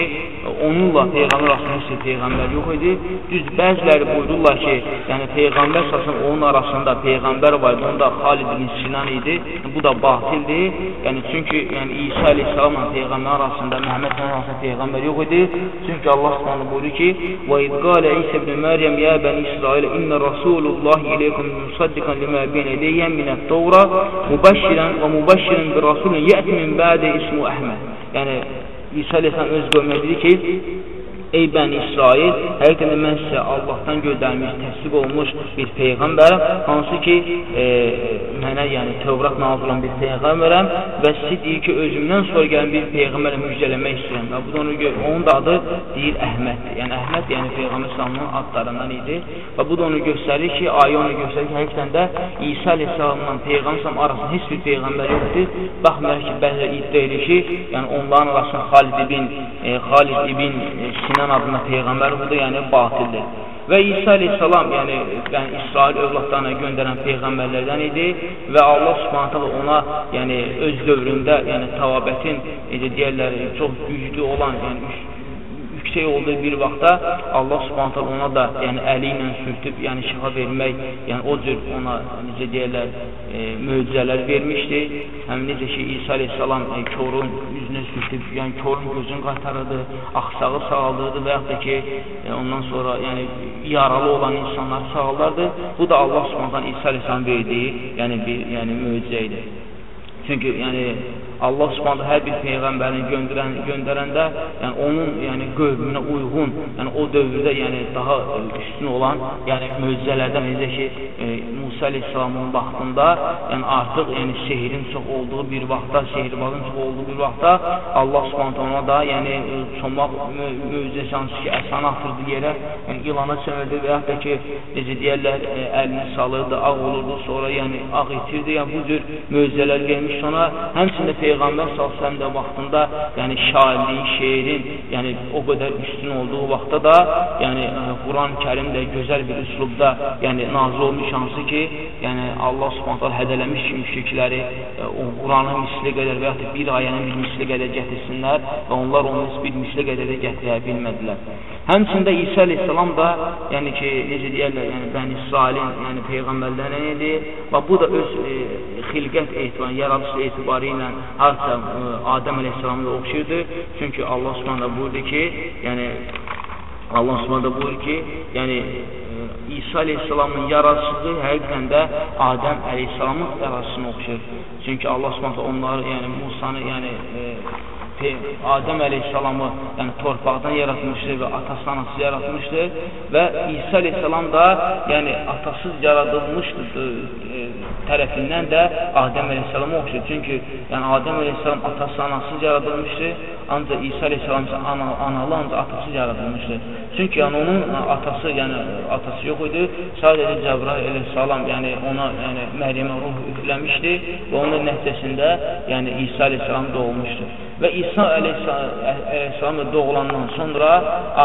onunla peyğəmbər arasında peyğəmbər yox idi. Düz bəziləri buyururlar ki, yəni peyğəmbər sallallahu onun arasında peyğəmbər var, onda Xalid ibn Sinan idi. Bu da batildir. Yəni çünki yəni İsa əleyhissalamla peyğəmbər arasında Məhəmməd arasında peyğəmbər yox idi. Çünki Allah Subhanahu buyurur ki: "Və iz qala İsa ibn Məryəm ya bəni İsrail inna rasulullah ileykum musaddiqan lima bayna yadayhi min at-Tawra mubashiran və mubashiran bi rasulin ya'ti min ba'di ismu Əhməd." Yəni İsa əleyhissalam öz qövmünə dedi ki, Ey bəni İsrail, həqiqətən mən sizə Allahdan göndərilmiş, təsdiq olmuş bir peyğəmbərəm, hansı ki, e, mənə, yəni Tövrat nazil olan bir peyğəmbərəm və sizi deyir ki, özümdən sonra gələn bir peyğəmbərə müjdələmək istəyirəm. Və bu da onu onun da adı deyir Əhməddir. Yəni Əhməd, yəni peyğəmbər sallallahu adlarından idi və bu da onu göstərir ki, ayə onu göstərir ki, həqiqətən də İsa əleyhissalamla peyğəmbər arasında heç bir peyğəmbər yoxdur. Baxmayaraq ki, bəzi iddia edir ki, yəni onların arasında Xalid ibn e, Xalid ibn e, Sinan adında peyğəmbər budur, yəni batildir. Və İsa əleyhissalam, yəni, yəni İsrail övladlarına göndərən peyğəmbərlərdən idi və Allah Subhanahu ona, yəni öz dövründə, yəni təvabətin, necə deyirlər, çox güclü olan, yəni yüksək olduğu bir vaxtda Allah Subhanahu ona da, yəni əli ilə sürtüb, yəni şifa vermək, yəni o cür ona necə deyirlər, e, möcüzələr vermişdi. Həm necə ki İsa əleyhissalam e, korun üzünə sürtüb, yəni korun gözünü qaytarırdı, axsağı sağaldırdı və yaxud da ki e, ondan sonra yəni yaralı olan insanlar sağaldardı. Bu da Allah Subhanahu İsa əleyhissalam verdiyi, yəni bir yəni möcüzə idi. Çünki yəni Allah Subhanahu hər bir peyğəmbərin göndərən göndərəndə, yəni onun yəni qövmünə uyğun, yəni o dövrdə yəni daha üstün olan, yəni möcüzələrdən necə ki e, Musa əleyhissalamın vaxtında, yəni artıq yəni sehrin çox olduğu bir vaxtda, sehirbazın çox olduğu bir vaxtda Allah Subhanahu ona da yəni çomaq möcüzəsi hansı ki əsanı atırdı yerə, yəni ilana çevirdi və yaxud da ki necə deyirlər e, əlini salırdı, ağ olurdu, sonra yəni ağ itirdi, yəni bu cür möcüzələr vermiş ona. Həmçində Peyğəmbər s.ə.v də vaxtında, yəni şairliyin, şeirin, yəni o qədər üstün olduğu vaxtda da, yəni e, Quran-ı Kərim də gözəl bir üslubda, yəni nazil olmuş hansı ki, yəni Allah Subhanahu hədələmiş ki, müşrikləri e, o Quranın misli qədər və ya bir ayənin bir misli qədər gətirsinlər və onlar onu bir misli qədər də gətirə bilmədilər. Həmçində İsa əleyhissalam da, yəni ki, necə deyərlər, yəni Bəni İsrailin, yəni peyğəmbərlərin idi və bu da öz e, xilqət etibarı, yaradış etibarı ilə harca e, Adəm əleyhissalamla oxşayırdı. Çünki Allah Subhanahu buyurdu ki, yəni Allah Subhanahu buyurur ki, yəni e, İsa əleyhissalamın yaradıcılığı həqiqətən də Adəm əleyhissalamın yaradıcısına oxşayır. Çünki Allah Subhanahu onları, yəni Musanı, yəni e, Adəm əleyhissalamı yəni torpaqdan yaratmışdı və atası anası yaratmışdı və İsa əleyhissalam da yəni atasız yaradılmışdı e, tərəfindən də Adəm əleyhissalama oxşayır. Çünki yəni Adəm əleyhissalam atası anasız yaradılmışdı, ancaq İsa əleyhissalam isə ana, analı ancaq atasız yaradılmışdı. Çünki yəni onun atası, yəni atası yox idi. Sadəcə Cəbrail əleyhissalam yəni ona yəni Məryəmə ruh üfləmişdi və onun nəticəsində yəni İsa əleyhissalam doğulmuşdu. Və İsa əleyhissalam doğulandan sonra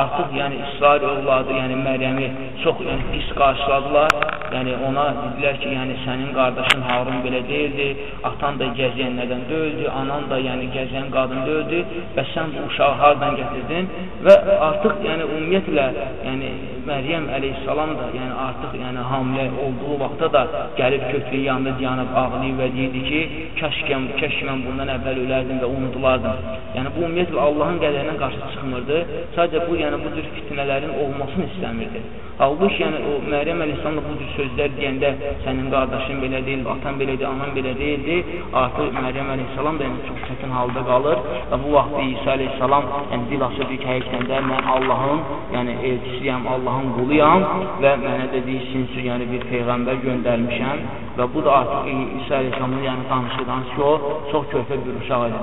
artıq yəni İsrail övladı, yəni Məryəmi çox yəni, pis qarşıladılar. Yəni ona dedilər ki, yəni sənin qardaşın Harun belə deyildi, atan da gəzəyənlərdən deyildi, anan da yəni gəzəyən qadın deyildi və sən bu uşağı hardan gətirdin? Və artıq yəni ümumiyyətlə yəni Məryəm əleyhissalam da yəni artıq yəni hamilə olduğu vaxtda da gəlib kötüyün yanında dayanıb ağlayıb və deyirdi ki, kəşkəm, kəşk mən bundan əvvəl ölərdim və unudulardım. Yəni bu ümumiyyətlə Allahın qədərinə qarşı çıxmırdı. Sadəcə bu yəni bu cür fitnələrin olmasını istəmirdi. Halbuki yəni o Məryəm əleyhissalam da bu cür sözlər deyəndə sənin qardaşın belə deyil, atan belə deyil, anan belə deyildi. Artıq Məryəm əleyhissalam da yəni çox çətin halda qalır və bu vaxt İsa əleyhissalam yəni açıb ki, həqiqətən də mən Allahın yəni elçisiyəm, Allahın quluyam və mənə də deyirsin ki, yəni bir peyğəmbər göndərmişəm və bu da artıq İsa əleyhissalamın yəni danışıdan ki, o çox körpə bir uşaq idi.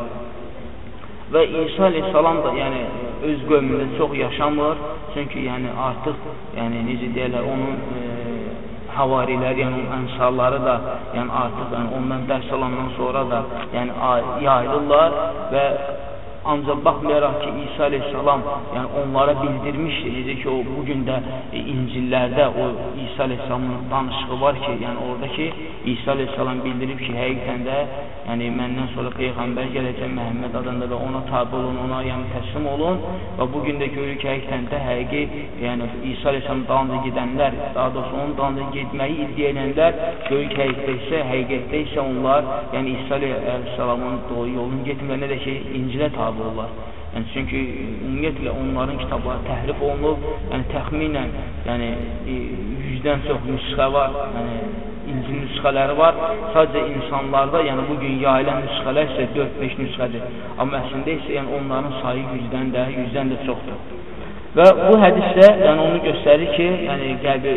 Və İsa əleyhissalam da yəni öz qövmündə çox yaşamır. Çünki yəni artıq yəni necə deyirlər, onun e, havarilər, yəni ənsarları da yəni artıq yəni ondan dərs alandan sonra da yəni yayılırlar və Ancaq baxmayaraq ki, İsa əleyhissalam yəni onlara bildirmişdi, necə ki, o bu gün də e, İncillərdə o İsa əleyhissalamın danışığı var ki, yəni oradakı İsa əleyhissalam bildirib ki, həqiqətən də yəni məndən sonra peyğəmbər gələcək Məhəmməd adında və ona tabe olun, ona yəni təslim olun və bu gün də görürük ki, həqiqətən də həqiqi, yəni İsa əleyhissalam dalınca gedənlər, daha doğrusu onun dalınca getməyi iddia edənlər görürük həqiqətdə isə, həqiqətdə isə onlar, yəni İsa əleyhissalamın yolunu getməyənə də ki, İncilə tabe olurlar. Yəni, çünki ümumiyyətlə onların kitabları təhrif olunub, yəni təxminən yəni, yüzdən çox nüsxə var, yəni İncil nüsxələri var. Sadəcə insanlarda, yəni bu gün yayılan nüsxələr isə 4-5 nüsxədir. Amma əslində isə yəni onların sayı 100-dən də, 100-dən də çoxdur. Və bu hədisdə yəni onu göstərir ki, yəni qəlbi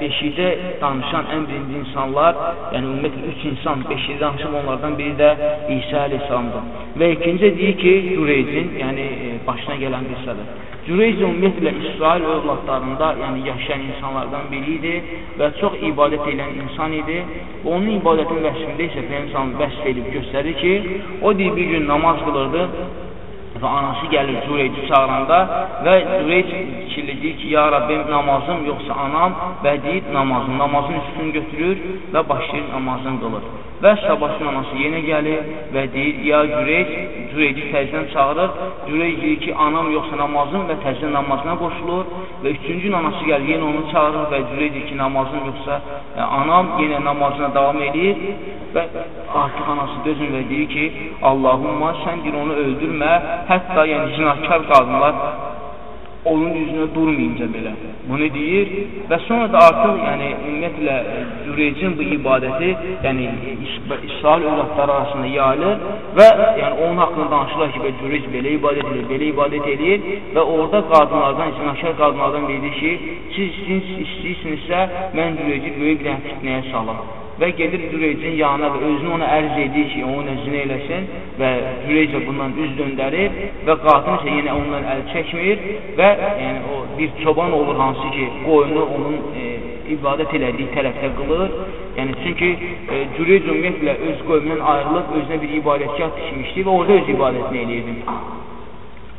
beşikdə danışan ən birinci insanlar, yəni ümumiyyətlə üç insan beşikdə danışıb onlardan biri də İsa əleyhissalamdır. Və ikinci deyir ki, Cüreycin, yəni başına gələn qıssadır. Cüreyc ümumiyyətlə İsrail övladlarında, yəni yaşayan insanlardan biri idi və çox ibadət edən insan idi. Onun ibadətin vəsfində isə Peyğəmbər vəsf edib göstərir ki, o deyir bir gün namaz qılırdı və anası gəlir Cüreyci çağıranda və Cüreyc fikirli deyir ki, ya Rabbim namazım yoxsa anam və deyir namazın, namazın üstünü götürür və başlayır namazını qılır. Və sabahın anası yenə gəlir və deyir, ya Cüreyc, Cüreyci təzdən çağırır, Cüreyc deyir ki, anam yoxsa namazım və təzdən namazına qoşulur və üçüncü anası gəlir, yenə onu çağırır və Cüreyc deyir ki, namazım yoxsa yəni, anam yenə namazına davam edir və artıq anası dözün və deyir ki, Allahumma sən bir onu öldürmə, hətta yəni cinakar qadınlar onun üzünə durmayınca belə. Bunu deyir və sonra da artıq yəni ümumiyyətlə Cüreycin bu ibadəti, yəni İsrail övladları arasında yayılır və yəni onun haqqında danışırlar ki, Cüreyc belə ibadət edir, belə ibadət edir və orada qadınlardan, zinakar qadınlardan biri ki, siz, istəyirsinizsə mən Cüreyci böyük bir fitnəyə salım və gedir Cüreycin yanına və özünü ona ərz edir ki, onu zinə eləsin və Cüreycə bundan üz döndərir və qadın isə yenə ondan əl çəkmir və yəni, o bir çoban olur hansı ki, qoyunu onun e, ibadət elədiyi tərəfdə qılır. Yəni, çünki e, Cüreyc ümumiyyətlə öz qoyundan ayrılıb özünə bir ibadətgah tikmişdi və orada öz ibadətini eləyirdi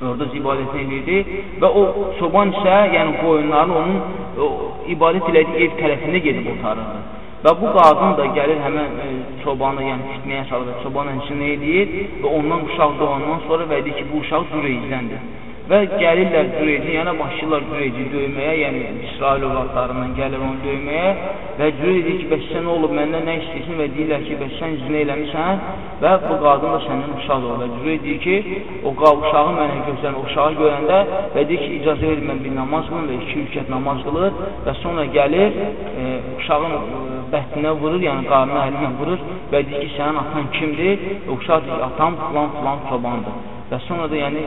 orada ibadətini edirdi və o çoban isə, yəni qoyunlarını onun o, ibadət elədiyi ev tərəfində gedib otarırdı. Və bu qadın da gəlir həmən e, çobanı, yəni fitməyə salır və çoban həmçinin edir və ondan uşaq doğandan sonra və deyir ki, bu uşaq Züreycdəndir. Və gəlirlər cüreci, yəni başlayırlar cüreci döyməyə, yəni İsrail övladlarından gəlir onu döyməyə və cüreci ki, bəs sən olub, məndən nə istəyirsin və deyirlər ki, bəs sən zinə eləmişsən və bu qadın da səndən uşaq olur və cüreci deyir ki, o uşağı mənə göstərən, o uşağı görəndə və deyir ki, icazə verir mən bir namaz qılın və iki ülkət namaz qılır və sonra gəlir, e, uşağın e, bəhtinə vurur, yəni qarnına əlinə vurur və deyir ki, sənin atan kimdir? Uşaq deyir, atam filan filan çobandır. Və sonra da yəni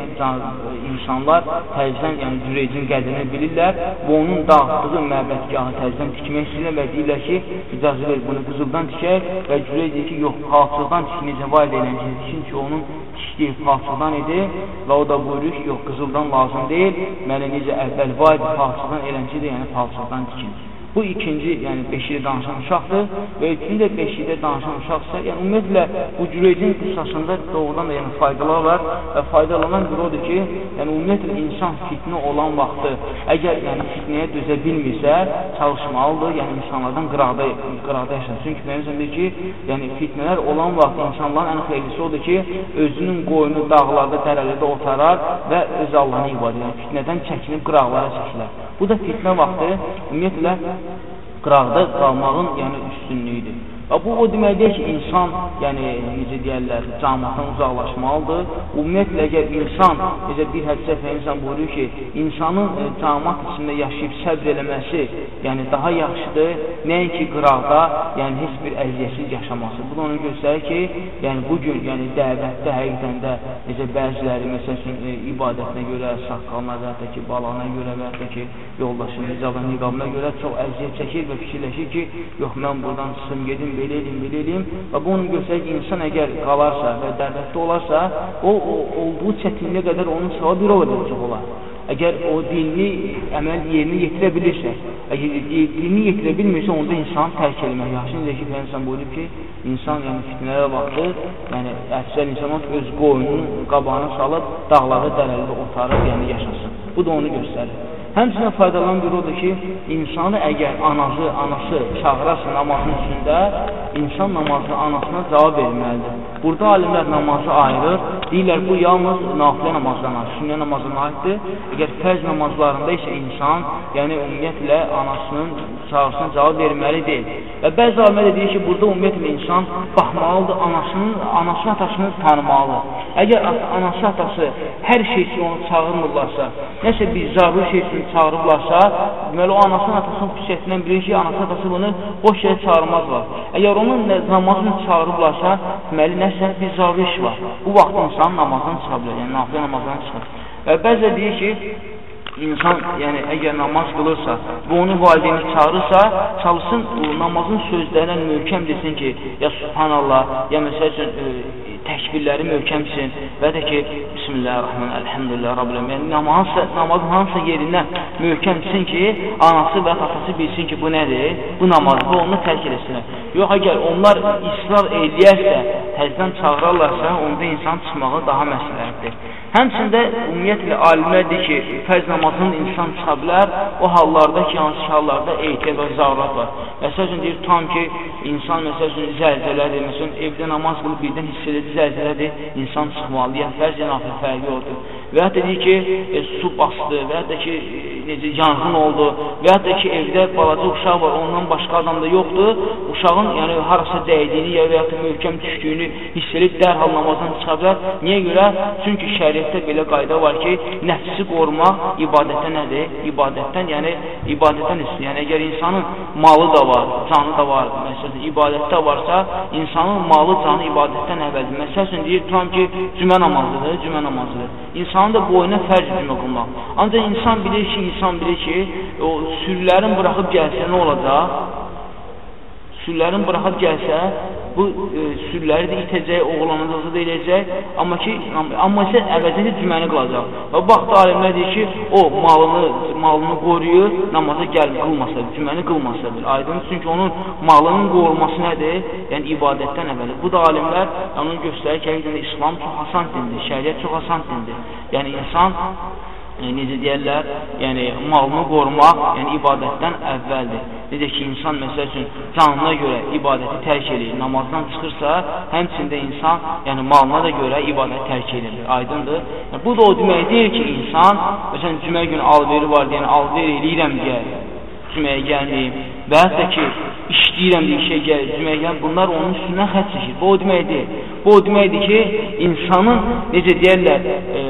insanlar təzədən yəni cüreycin qədrini bilirlər. Və onun dağıtdığı məbədgahı təzədən tikmək istəyirlər və deyirlər ki, icazə ver bunu qızıldan tikək və cürey deyir ki, yox, palçıqdan tikməyəcə vay deyiləcək, tikin ki, onun tikdiyi palçıqdan idi və o da buyurur ki, yox, qızıldan lazım deyil, mənə necə əvvəl vay palçıqdan eləncədir, yəni palçıqdan tikin. Bu ikinci, yəni beşidə danışan uşaqdır və üçüncü də beşidə danışan uşaqsa, yəni ümumiyyətlə bu cüreycin qıssasında doğrudan da yəni faydalar var və faydalanan bir odur ki, yəni ümumiyyətlə insan fitnə olan vaxtı, əgər yəni fitnəyə dözə bilmirsə, çalışmalıdır, yəni insanlardan qıraqda, qıraqda yaşasın. Çünki mənim deyir ki, yəni fitnələr olan vaxt insanların ən xeylisi odur ki, özünün qoyunu dağlarda, dərələrdə otarar və öz Allahını ibadə, yəni fitnədən çəkinib qıraqlara çəkilər. Bu da fitnə vaxtı ümumiyyətlə qıraqda qalmağın yəni üstünlüyüdür. Və bu o demək deyil ki, insan, yəni necə deyərlər, cəmaatdan uzaqlaşmalıdır. Ümumiyyətlə əgər insan, necə bir hədisdə Peyğəmbər buyurur ki, insanın e, cəmaat içində yaşayıb səbr eləməsi, yəni daha yaxşıdır, nəinki qıraqda, yəni heç bir əziyyətsiz yaşaması. Bu da onu göstərir ki, yəni bu gün, yəni dəvətdə həqiqətən də necə bəziləri məsəl üçün e, ibadətinə görə, saqqalına və hətta ki, balağına görə və hətta ki, yoldaşının icabına, niqabına görə çox əziyyət çəkir və fikirləşir ki, yox mən buradan çıxım gedim belə eləyim, belə eləyim və bu onu göstərir ki, insan əgər qalarsa və dəvətdə olarsa, o, o olduğu çətinliyə qədər onun savabı bir o qədər çox olar. Əgər o dini əməl yerinə yetirə bilirsə, əgər dini yetirə bilmirsə, onda insan tərk eləmək. Yaxşı, necə ki, Peyğəmbər buyurub ki, insan yəni fitnələrə baxır, yəni əksər insan öz qoyunun qabağına salıb dağlarda, dərələrdə otarıb, yəni yaşasın. Bu da onu göstərir. Həmçinin faydalanan bir odur ki, insanı əgər anası, anası çağırarsa namazın içində, insan namazını anasına cavab verməlidir. Burada alimlər namazı ayırır, deyirlər bu yalnız nafilə namazlarına, sünnə namazına aiddir. Əgər fərz namazlarında isə insan, yəni ümumiyyətlə anasının çağrısına cavab verməli deyil. Və bəzi alimlər deyir ki, burada ümumiyyətlə insan baxmalıdır, anasının, anasının atasını tanımalıdır. Əgər anası, atası hər şey üçün onu çağırmırlarsa, nəsə bir zarur şey üçün çağırıblarsa, deməli o anasının atasının xüsusiyyətindən bilir ki, anası atası bunu boş yerə çağırmazlar. Əgər onun namazını çağırıblarsa, deməli nəsə bir zarur iş var. Bu vaxt insan namazdan çıxa bilər, yəni nafilə namazdan çıxır. Və bəzə deyir ki, insan, yəni əgər namaz qılırsa və onun valideyni çağırırsa, çalışsın namazın sözlərindən möhkəm desin ki, ya subhanallah, ya məsəl üçün e, təkbirləri möhkəmsin və də ki, Bismillahirrahman, Elhamdülillah, Rabbil yəni, namaz, namazın hansısa yerindən möhkəmsin ki, anası və atası bilsin ki, bu nədir? Bu namaz, bu onu tərk eləsinlər. Yox, əgər onlar israr eləyərsə, təzdən çağırarlarsa, onda insan çıxmağı daha məsləhətdir. Həmçində, ümumiyyətlə, alimlər deyir ki, fərz namazının insan çıxa bilər, o hallarda ki, hansı hallarda ehtiyat və zarurat var. Məsəl üçün, deyir, tam ki, insan, məsəl üçün, zəlzələdir, məsəl üçün, evdə namaz qılıb birdən hiss edir, zəlzələdir, insan çıxmalı, ya fərz nafilə fərqi yoxdur. Və hətta deyir ki, e, su bastı, və hətta ki, e, necə yanğın oldu, və hətta ki, evdə balaca uşaq var, ondan başqa adam da yoxdur, uşağın yəni harasa dəydiyini, ya və ya möhkəm düşdüyünü hiss edib dərhal namazdan çıxa bilər. Niyə görə? Çünki şəriətdə belə qayda var ki, nəfsi qorumaq ibadətdə nədir? İbadətdən, yəni ibadətdən üstün. Yəni əgər insanın malı da var, canı da var, məsələn, ibadətdə varsa, insanın malı, canı ibadətdən əvvəldir. Məsəl üçün deyir, tam ki, cümə namazıdır, cümə namazıdır. İnsanın da boyuna fərz cümə qılmaq. Ancaq insan bilir ki, insan bilir ki, o sürülərin buraxıb gəlsə nə olacaq? Sürülərin buraxıb gəlsə, bu e, sürüləri də itəcək, oğlanacaqsa da eləyəcək, amma ki, amma isə əvəzində cüməni qılacaq. Və vaxtda alimlər deyir ki, o malını, malını qoruyur, namaza gəl qılmasa, cüməni qılmasa bir. Aydın, çünki onun malının qorunması nədir? Yəni ibadətdən əvvəli. Bu da alimlər onun göstərir ki, həqiqətən İslam çox asan dindir, şəriət çox asan dindir. Yəni insan e, necə deyərlər, yəni malını qorumaq, yəni ibadətdən əvvəldir. Necə ki, insan məsəl üçün canına görə ibadəti tərk edir, namazdan çıxırsa, həmçində insan yəni malına da görə ibadət tərk edir. Aydındır? Yəni, bu da o demək deyil ki, insan, məsələn, cümə günü alveri var, yəni alver eləyirəm deyə cüməyə gəlməyim və hətta ki, işləyirəm deyə işə gəlir, cüməyə gəlir, bunlar onun üstündən xət çəkir. Bu o demək deyil. Bu o deməkdir ki, insanın, necə deyərlər, e,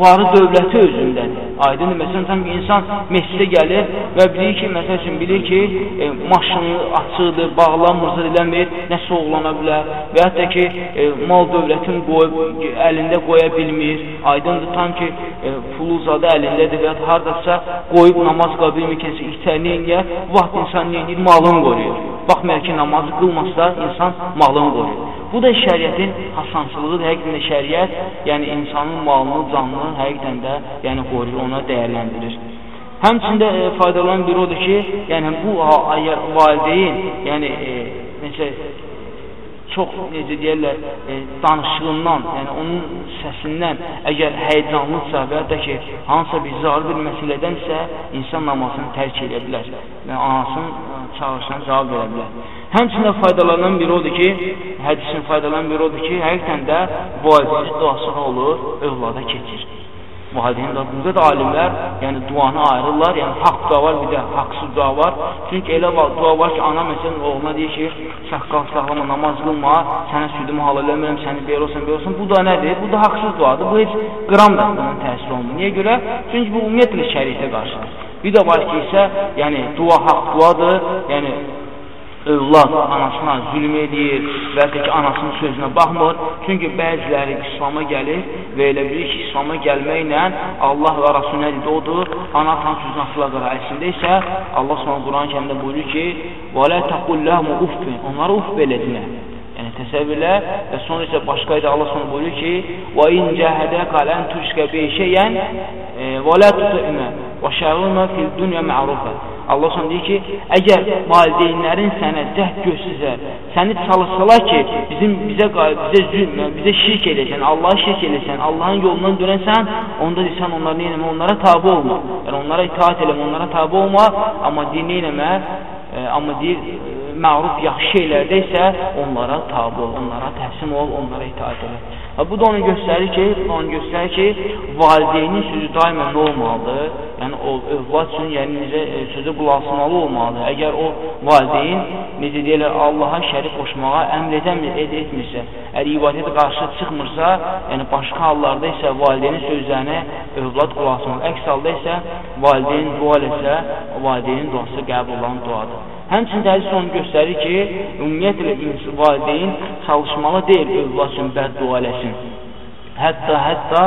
varı dövləti özündədir. Aydındır, məsələn, tam ki, insan məscidə gəlir və bilir ki, məsəl üçün, bilir ki, e, maşını açıqdır, bağlanmırsa eləmir, nəsə oğlana bilər və hətta ki, e, mal dövlətin qoyub, əlində qoya bilmir. Aydındır, tam ki, e, pulu zadı əlindədir və haradasa qoyub namaz qala bilmir ki, itərliyə, bu vaxt insan neyinir? Malını qoruyur. Baxmayar ki, namazı qılmasa, insan malını qoruyur. Bu da şəriətin hasançılığıdır. Həqiqətən də şəriət, yəni insanın malını, canını həqiqətən də yəni qoruyur, ona dəyərləndirir. Həmçində e, faydalanan bir odur ki, yəni bu əgər valideyn, yəni e, necə çox necə deyirlər, e, danışığından, yəni onun səsindən əgər həyəcanlıdsa və ya da ki, hansısa bir zarı bir məsələdənsə insan namazını tərk edə bilər və anasının e, çağırışına cavab verə bilər. Həmçində faydalanan bir odur ki, hədisin faydalanan bir odur ki, həqiqətən də valideyn duası olur, övlada keçir valideyn burada da alimlər yəni duanı ayırırlar. Yəni haqq dua var, bir də haqsız dua var. Çünki elə dua var ki, ana məsələn oğluna deyir ki, saqqal saxlama, namaz qılma, sənə südümü halal eləmirəm, səni belə olsan, belə olsan. Bu da nədir? Bu da haqsız duadır. Bu heç qram da bunun təsiri olmur. Niyə görə? Çünki bu ümumiyyətlə şəriətə qarşıdır. Bir də var ki isə, yəni dua haqq duadır. Yəni övlad anasına zülm edir və ya ki, anasının sözünə baxmır. Çünki bəziləri İslama gəlir və elə bilir ki, İslama gəlməklə Allah və Rasul nə dedi odur, ana atan sözünə asıla qara. Əslində isə Allah sonra Quran-ı kərimdə buyurur ki, və lə təqulləhmu uffin, onlara uff belə dinə. Yəni təsəvvürlə və sonra isə başqa idi Allah sonra buyurur ki, lən tüşkə beyşəyən və lə tutu'mə və şəğulmə fil dünya mərufə. Allah sonra deyir ki, əgər valideynlərin sənə cəhd göstərsə, səni çalışsalar ki, bizim bizə bizə zülm, bizə şirk edəsən, Allah'a şirk edəsən, Allahın yolundan dönəsən, onda desən onlara nə etmə, onlara tabe olma. Yəni onlara itaat eləmə, onlara tabe olma, amma din nə etmə, e, amma deyir e, məruf yaxşı şeylərdə isə onlara tabe ol, onlara təslim ol, onlara itaat elə. Ha, bu da onu göstərir ki, onu göstərir ki, valideynin sözü daimən nə olmalıdır? Yəni, o övlad üçün yəni, necə e, sözü qulasmalı olmalıdır. Əgər o valideyn, necə deyirlər, Allaha şərik qoşmağa əmr edəmir, ed etmirsə, əgər ibadət qarşı çıxmırsa, yəni başqa hallarda isə valideynin sözlərini övlad qulasmalı. Əks halda isə valideyn dua eləsə, valideynin duası qəbul olan duadır. Həmçində hədis onu göstərir ki, ümumiyyətlə valideyn çalışmalı deyil övlad üçün bəddua eləsin. Hətta, hətta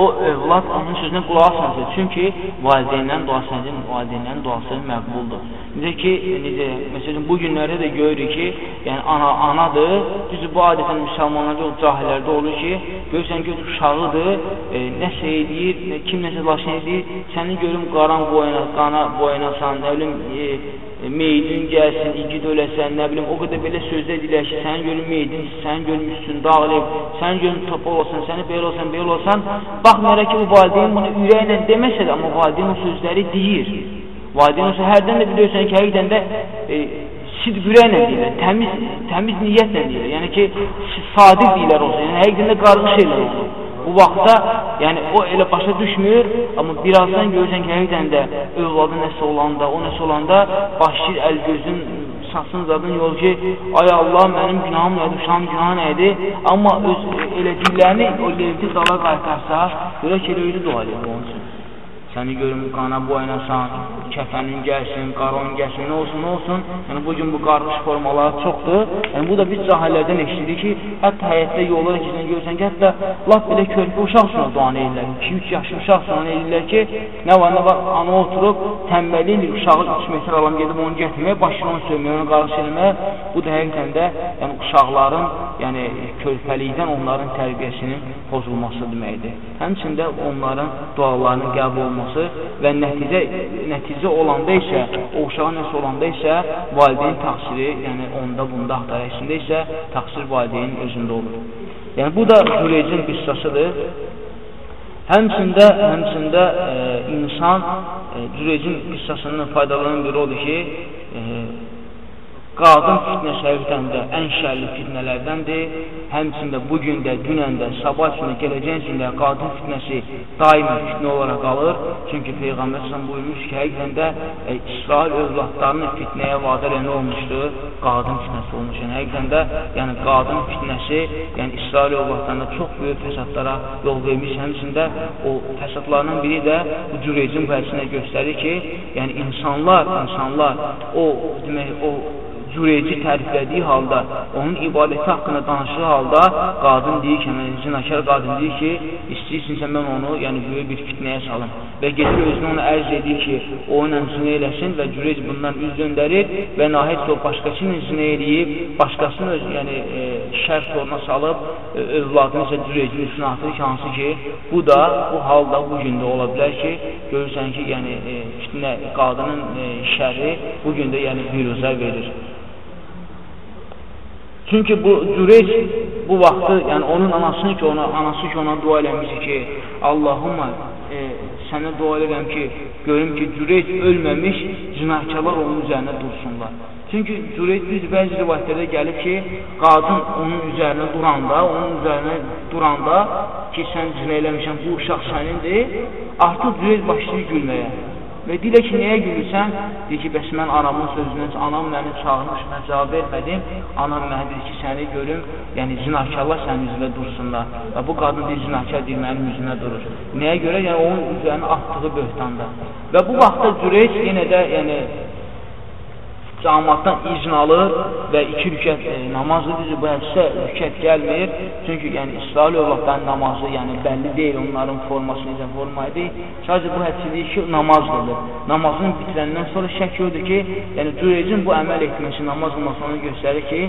o övlad onun sözünə qulaq asmasın. Çünki valideynlərin duası nədir? Valideynlərin duası məqbuldur. Necə ki, necə, məsələn, bu günlərdə də görürük ki, yəni ana anadır. Düzdür, bu adətən müsəlmanlarda, cahillərdə olur ki, görürsən ki, uşağıdır, e, nəsə edir, kim nəsə laşın edir, səni görüm qaran boyuna, qana boyanasan, nə bilim, e, meydin gəlsin, igid öləsən, nə bilim, o qədər belə sözdə deyilər ki, sənin görün meydin, sənin görün üstündə ağlayıb, sənin görün topa olsan, səni belə olsan, belə olsan, baxmayaraq ki, bu valideyn bunu ürəklə deməsə də, amma valideyn o sözləri deyir. Valideyn olsa, hərdən də biliyorsan ki, həqiqdən də e, sidq ürəklə deyirlər, təmiz, təmiz niyyətlə deyirlər, yəni ki, sadiq deyirlər olsun, yəni həqiqdən də qarğı şeylər olsun. Bu vaxtda, yəni o elə başa düşmür, amma birazdan görürsən ki, həqiqdən də övladı nəsə olanda, o nəsə olanda başlayır əl gözün saçın zadın yol ki, ay Allah mənim günahım nədir, uşağım günahı nədir, amma öz elədiklərini o levdi dala qaytarsa, görə ki, elə dua edir onun üçün səni görüm qana boynasan, kəfənin gəlsin, qaron gəlsin, nə olsun, nə olsun. Yəni, bugün bu qarmış formalar çoxdur. Yəni, bu da biz cahillərdən eşidirik ki, hətta həyətdə yollara keçən görürsən ki, hətta laf belə körpü uşaq sonra duanı edirlər. 2-3 yaşlı uşaq sonra edirlər ki, nə var, nə var, ana oturub, təmbəllik uşağı 3 metr alam gedib onu gətirməyə, başını onu sövməyə, onu qarış eləməyə. Bu da həqiqətən də yəni, uşaqların, yəni körpəlikdən onların tərbiyəsinin pozulması deməkdir. Həmçində onların dualarının qəbul olması olması və nəticə, nəticə olanda isə, o uşağın nəsə olanda isə valideyn təqsiri, yəni onda bunda axtar əksində isə təqsir valideynin özündə olur. Yəni bu da Züleycin qıssasıdır. Həmçində, həmçində e, insan e, Cüreycin qissasından faydalanan biri odur ki, e, qadın fitnəsi həqiqətən də ən şərli fitnələrdəndir. Həmçində bu gün də, dünən də, sabah üçün də, gələcək üçün də qadın fitnəsi daima fitnə olaraq qalır. Çünki Peyğəmbər sən buyurmuş ki, həqiqətən də e, İsrail övladlarını fitnəyə vadar edən olmuşdur. Qadın fitnəsi olmuş. Yəni həqiqətən də yəni qadın fitnəsi, yəni İsrail övladlarında çox böyük fəsadlara yol vermiş. Həmçində o fəsadlardan biri də bu Cüreycin hədisində göstərir ki, yəni insanlar, insanlar o demək o cüreci təriflədiyi halda, onun ibadəti haqqında danışdığı halda qadın deyir ki, mən zinakar qadın deyir ki, istəyirsinsə mən onu, yəni böyük bir fitnəyə salım və gedir özünü ona ərz edir ki, o ilə zinə eləsin və cürec bundan üz döndərir və nəhayət o başqası ilə zinə eləyib, başqasını öz, yəni e, şər soruna salıb, e, övladını isə cürecin üstünə atır ki, hansı ki, bu da, bu halda bu gündə ola bilər ki, görürsən ki, yəni e, fitnə, qadının e, şəri bu gündə yəni viruzə verir. Çünki bu Cüreyc bu vaxtı, yəni onun anasını ki, ona, anası ki, ona dua eləmişdi ki, Allahumma e, sənə dua edirəm ki, görüm ki, Cüreyc ölməmiş, cinaykarlar onun üzərinə dursunlar. Çünki Cüreyc düz bəzi rivayətlərdə gəlib ki, qadın onun üzərinə duranda, onun üzərinə duranda ki, sən zinə eləmişsən, bu uşaq sənindir, artıq Cüreyc başlayır gülməyə. Və deyilə ki, nəyə gülürsən? Deyir ki, bəs mən anamın sözündən, anam məni çağırmış, mən cavab vermədim. Anam mənə deyir ki, səni görüm, yəni zinakarlar sənin üzrə dursunlar. Və bu qadın deyir, zinakar deyir, mənim üzrə durur. Nəyə görə? Yəni, onun üzərinə atdığı böhtanda. Və bu vaxtda Cüreyç yenə də, yəni, cəmatdan izn alır və iki rükət e, namazı düzü bu hədisə rükət gəlmir. Çünki yəni İsrail övladların namazı yəni bəlli deyil onların forması necə forma idi. Sadəcə bu hədisi deyir ki, namaz qılır. Namazını bitirəndən sonra şək yoxdur ki, yəni cüreycin bu əməl etməsi, namaz qılması onu göstərir ki,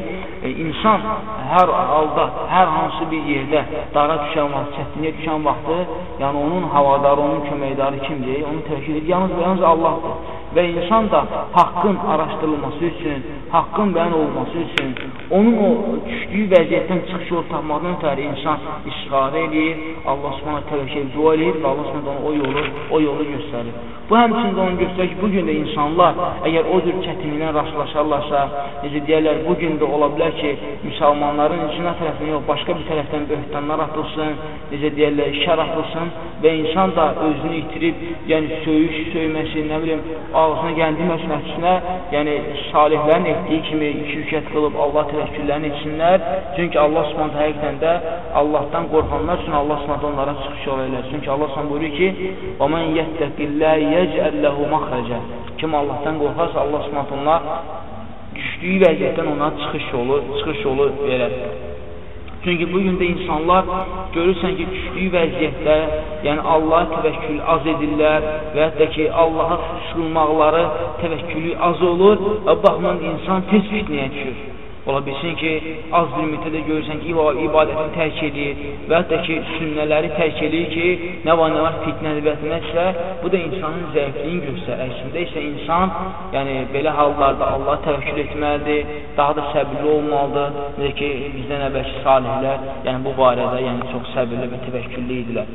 e, insan hər halda, hər hansı bir yerdə dara düşən vaxt, çətinliyə düşən vaxtı, yəni onun havadarı, onun köməkdarı kimdir? Onu təvəkkül edir. Yalnız, yalnız Allahdır və insan da haqqın araşdırılması üçün, haqqın bəyan olması üçün, onun o düşdüyü vəziyyətdən çıxış yolu tapmaqdan ötəri insan istiqarə edir, Allah subhanahu təvəkkül dua edir və Allah subhanahu o yolu, o yolu göstərir. Bu həmçində onu göstərir ki, bugün də insanlar əgər o cür çətinliklə rastlaşarlarsa, necə deyərlər, bugün də ola bilər ki, müsəlmanların içinə tərəfindən yox, başqa bir tərəfdən böhtanlar atılsın, necə deyərlər, şər atılsın və insan da özünü itirib, yəni söyüş, söyməsi, nə bilim, ağzına gəldi məsələsinə, yəni salihlərin etdiyi kimi iki rükət qılıb Allah təvəkküllərini etsinlər. Çünki Allah Subhanahu həqiqətən də Allahdan qorxanlar üçün Allah Subhanahu onlara çıxış yol elər. Çünki Allah Subhanahu buyurur ki: "Və men yettaqillah yec'al lehu maxraca." Kim Allahdan qorxarsa Allah Subhanahu ona düşdüyü vəziyyətdən ona çıxış yolu, çıxış yolu verər. Çünki bu gün də insanlar görürsən ki, düşdüyü vəziyyətdə, yəni Allaha təvəkkül az edirlər və hətta ki, Allaha sığınmaqları təvəkkülü az olur və baxımdan insan tez fitnəyə düşür. Ola bilsin ki, az müddətdə görürsən ki, ibadətini tərk edir və hətta ki, sünnələri tərk edir ki, nə var, nə var, fitnədir və nəsə, bu da insanın zəifliyini göstərir. Əslində isə insan, yəni belə hallarda Allah təvəkkül etməlidir, daha da səbirli olmalıdır. Necə ki, bizdən əvvəlki salihlər, yəni bu barədə yəni çox səbirli və təvəkküllü idilər.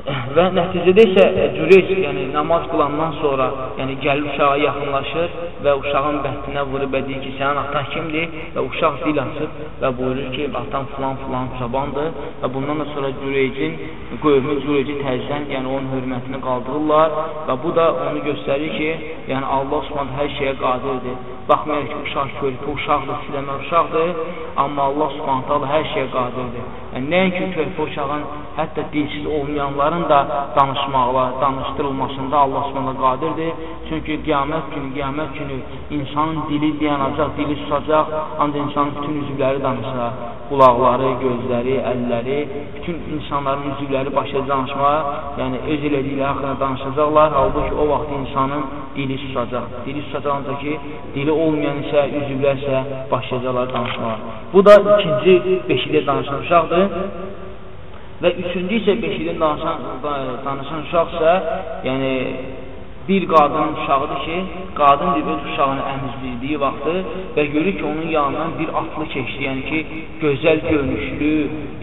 Və nəticədə isə Cüreyc, yəni namaz qılandan sonra, yəni gəlir uşağa yaxınlaşır və uşağın bəhtinə vurub deyir ki, sənin atan kimdir? Və uşaq dil açır və buyurur ki, atan filan filan çobandır və bundan da sonra Cüreycin qövmü Cüreyci təzdən, yəni onun hörmətini qaldırırlar və bu da onu göstərir ki, yəni Allah Subhanahu hər şeyə qadirdir. Baxmayaraq ki, uşaq körpü uşaqdır, siləmə uşaqdır, amma Allah Subhanahu hər şeyə qadirdir. Yəni nəinki körpü uşağın hətta dilsiz olmayanların da danışmaqla, danışdırılmasında Allah Subhanahu qadirdir. Çünki qiyamət günü, qiyamət günü insanın dili dayanacaq, dili susacaq, ancaq insanın bütün üzvləri danışacaq. Qulaqları, gözləri, əlləri, bütün insanların üzvləri başlayacaq danışmağa, yəni öz elədikləri haqqında danışacaqlar. Halbuki o vaxt insanın dili susacaq. Dili susacaq ancaq ki, dili olmayan isə, üzvlər isə başlayacaqlar danışmağa. Bu da ikinci beşikdə danışan uşaqdır. Və üçüncü isə beşikdən danışan, danışan uşaqsa, yəni bir qadının uşağıdır ki, qadın bir öz uşağını əmizdirdiyi vaxtı və görür ki, onun yanından bir atlı keçdi, yəni ki, gözəl görünüşlü,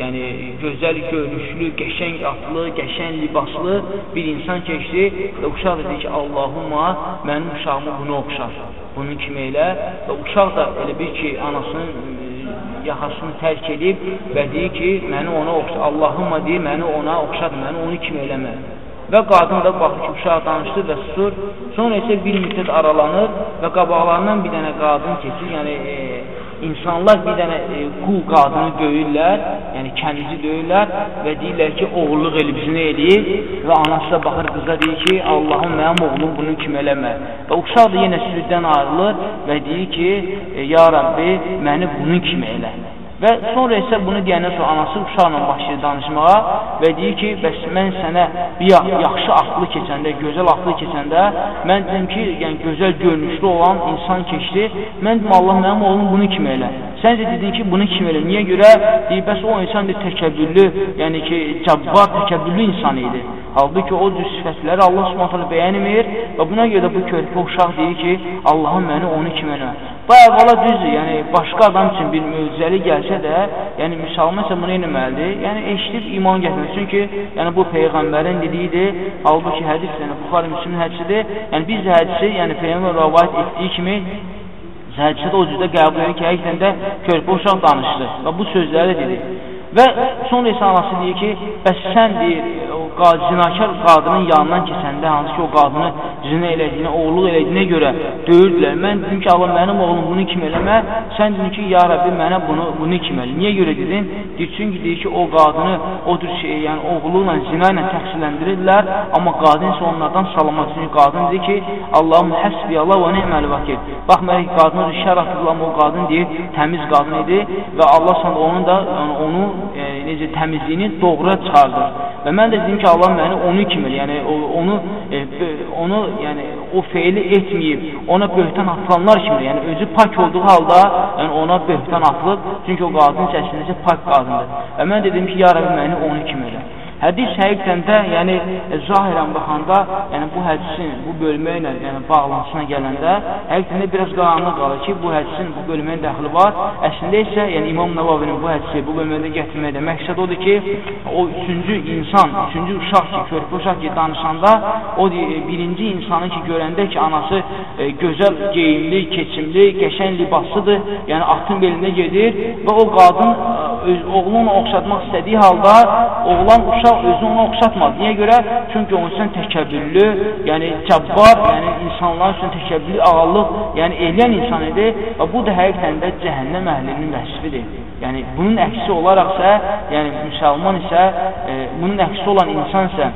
yəni gözəl görünüşlü, qəşəng atlı, qəşəng libaslı bir insan keçdi və uşaq dedi ki, Allahumma mənim uşağımı bunu oxşar, bunun kimi elə. Və uşaq da elə bir ki, anasının yaxasını tərk edib və deyir ki, məni ona oxşar, Allahımma deyir, məni ona oxşar, məni onu kimi eləmə. Və qadın da baxır ki, uşaq danışdı və susur. Sonra isə bir müddət aralanır və qabaqlarından bir dənə qadın keçir, yəni e, insanlar bir dənə e, qul qadını döyürlər, yəni kənizi döyürlər və deyirlər ki, oğulluq elib, zinə eləyib və anası da baxır qıza deyir ki, Allahım mənim oğlum bunun kimi eləmə. Və uşaq da yenə sürüdən ayrılır və deyir ki, e, ya Rabbi, məni bunun kimi elə. Və sonra isə bunu deyəndən sonra anası uşaqla başlayır danışmağa və deyir ki, bəs mən sənə bir yaxşı axlı keçəndə, gözəl axlı keçəndə, mən dedim ki, yəni gözəl görünüşlü olan insan keçdi. Mən dedim, Allah mənim oğlum bunu kimi elə. Sən də dedin ki, bunu kimi elə. Niyə görə? Deyir, bəs o insan da təkəbbürlü, yəni ki, cabbar, təkəbbürlü insan idi. Halbuki o cür sifətləri Allah Subhanahu bəyənmir və buna görə də bu körpə uşaq deyir ki, Allahım məni onu kimi elə. Bu əvvəla düzdür, yəni başqa adam üçün bir möcüzəli gəlsə də, yəni müsəlman isə bunu etməlidir. Yəni eşidib iman gətirmək. Çünki yəni bu peyğəmbərin dediyidir. Halbuki hədis yəni Buxari Müslimin hədisidir. Yəni biz hədisi, yəni peyğəmbər rivayet etdiyi kimi hədisdə o cürdə qəbul edir ki, həqiqətən də körpə uşaq danışdı və bu sözləri dedi. Və sonra isə anası deyir ki, bəs sən deyir, zinakar qadının yanından keçəndə, hansı ki o qadını zinə elədiyinə, oğulluq elədiyinə görə döyürdülər. Mən dedim ki, Allah mənim oğlum bunu kim eləmə, sən dedin ki, ya Rabbi mənə bunu, bunu kim elə. Niyə görə dedin? Deyir, çünki deyir ki, o qadını o tür şey, yəni oğluqla, zina ilə təqsirləndirirlər, amma qadın isə onlardan salamat. Çünki qadın deyir ki, Allahım həsbi Allah və ni'məl vəkil. Baxmayaraq qadın şər atırlar, o qadın deyir, təmiz qadın idi və Allah sonra onun da yəni, onu e, necə təmizliyini doğru çıxardır. Və mən də dedim ki, Allah məni onu kimi, yəni o, onu e, onu yəni o feili etməyib, ona böhtan atılanlar kimi, yəni özü pak olduğu halda, yəni ona böhtan atılıb, çünki o qadın səsində pak qadındır. Və mən dedim ki, ya Rabbi məni onu kimi elə. Hədis həqiqətən də, yəni zahirən baxanda, yəni bu hədisin bu bölmə ilə yəni, bağlantısına gələndə, həqiqətən də biraz qaranlıq qalır ki, bu hədisin bu bölməyə dəxli var. Əslində isə, yəni İmam Nəvavinin bu hədisi bu bölmədə gətirməkdə məqsəd odur ki, o üçüncü insan, üçüncü uşaq ki, körpə uşaq ki, danışanda, o birinci insanı ki, görəndə ki, anası e, gözəl geyimli, keçimli, qəşən libaslıdır, yəni atın belində gedir və o qadın e, öz oğlunu oxşatmaq istədiyi halda oğlan uşaq özünü ona oxşatmaz. Niyə görə? Çünki onun üçün təkəbbürlü, yəni cəbbar, yəni insanlar üçün təkəbbürlü ağallıq, yəni eləyən insan idi və bu da həqiqətən də cəhənnəm əhlinin vəsifidir. Yəni bunun əksi olaraqsa, yəni müsəlman isə, e, bunun əksi olan insan isə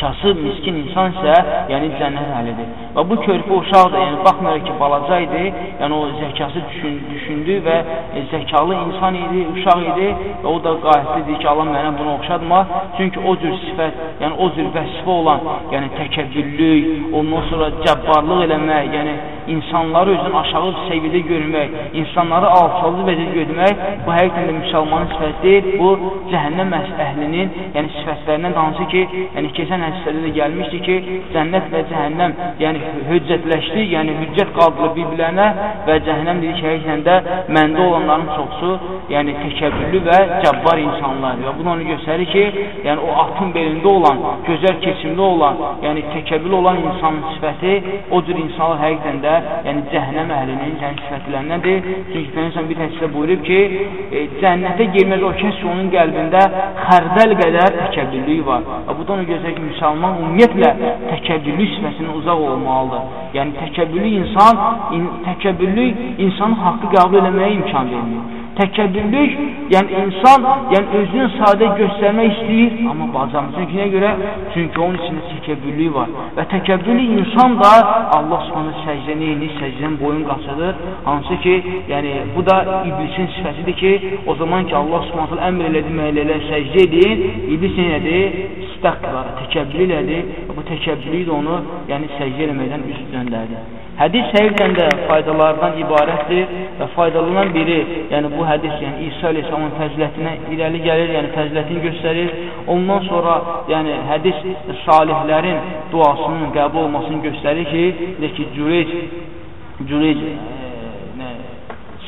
kasıb, miskin insan isə, yəni cənnət əhlidir. Və bu körpə uşaq da, yəni baxmayaraq ki, balaca idi, yəni o zəkası düşün, düşündü və e, zəkalı insan idi, uşaq idi və o da qayətlidir ki, Allah mənə bunu oxşatma. Çünki o cür sifət, yəni o cür vəsifə olan, yəni təkəbbürlük, ondan sonra cəbbarlıq eləmək, yəni insanları özün aşağı səviyyədə görmək, insanları alçalı vəziyyət görmək, bu həqiqətən də müsəlmanın sifəti deyil, bu cəhənnəm əhlinin, yəni sifətlərindən hansı ki, yəni keçən hədislərdə də gəlmişdi ki, cənnət və cəhənnəm yəni hüccətləşdi, yəni hüccət qaldırılıb bir-birlərinə və cəhənnəm dedi ki, həqiqətən də məndə olanların çoxsu, yəni təkəbbürlü və cəbbar insanlardır. Və bu da onu göstərir ki, yəni o atın belində olan, gözəl keçimli olan, yəni təkəbbürlü olan insanın sifəti o cür insanlar həqiqətən də yəni cəhənnəm əhlinin yəni sifətlərindəndir. Çünki Peyğəmbər bir hədisdə buyurub ki, e, cənnətə girməz o kəs onun qəlbində xərdəl qədər təkəbbürlüyü var. Və bu da onu göstərir ki, müsəlman ümumiyyətlə təkəbbürlü sifəsindən uzaq olmalıdır. Yəni təkəbbürlü insan, in, təkəbbürlü insanın haqqı qəbul eləməyə imkan vermir. Təkəbbürlük, yəni insan, yəni özünü sadə göstərmək istəyir, amma bacarmır. Çünki nə görə? Çünki onun içində təkəbbürlük var. Və təkəbbürlü insan da Allah Subhanahu səcdə neyini, səcdən boyun qaçırır. Hansı ki, yəni bu da iblisin sifətidir ki, o zaman ki Allah Subhanahu əmr elədi məhəllələr səcdə edin, iblis nədir? İstəqbara, təkəbbür elədi. Bu təkəbbürlük də onu, yəni səcdə eləməkdən üst döndərdi. Hədis həqiqətən də faydalardan ibarətdir və faydalanan biri, yəni bu hədis, yəni İsa əleyhissalamın fəzilətinə irəli gəlir, yəni fəzilətini göstərir. Ondan sonra, yəni hədis salihlərin duasının qəbul olmasını göstərir ki, deyək ki, Cüreyc Cüreyc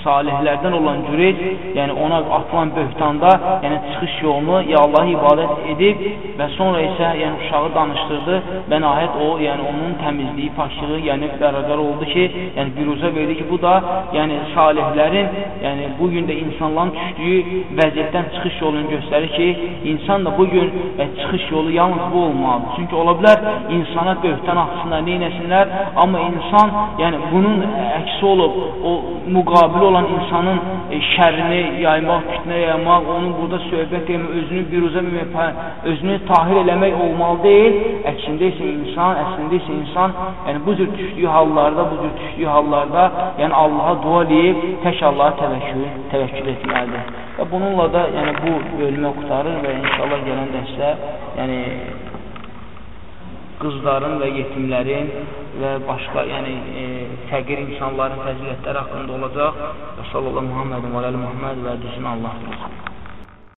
salihlərdən olan Cüreyc, yəni ona atılan böhtanda, yəni çıxış yolunu ya Allah'a ibadət edib və sonra isə yəni uşağı danışdırdı və nəhayət o, yəni onun təmizliyi, paşlığı, yəni bərabər oldu ki, yəni biruzə verdi ki, bu da yəni salihlərin, yəni bu gün də insanların düşdüyü vəziyyətdən çıxış yolunu göstərir ki, insan da bu gün e, çıxış yolu yalnız bu olmalıdır. Çünki ola bilər insana böhtan axsınlar, neynəsinlər, amma insan, yəni bunun əksi olub, o müqabil olan insanın e, şərini yaymaq, fitnə yaymaq, onun burada söhbət etmək, özünü biruzə bilmək, özünü tahir eləmək olmalı deyil. Əksində isə insan, əslində isə insan, yəni bu cür düşdüyü hallarda, bu cür düşdüyü hallarda, yəni Allaha dua eləyib tək Allaha təvəkkül, təvəkkül etməlidir. Və bununla da yəni bu bölmə qutarır və inşallah gələn dərsdə yəni qızların və yetimlərin və başqa, yəni e, fəqir insanların fəzilətləri haqqında olacaq. Və sallallahu Muhammedin və aləli Muhammed və düzün Allah.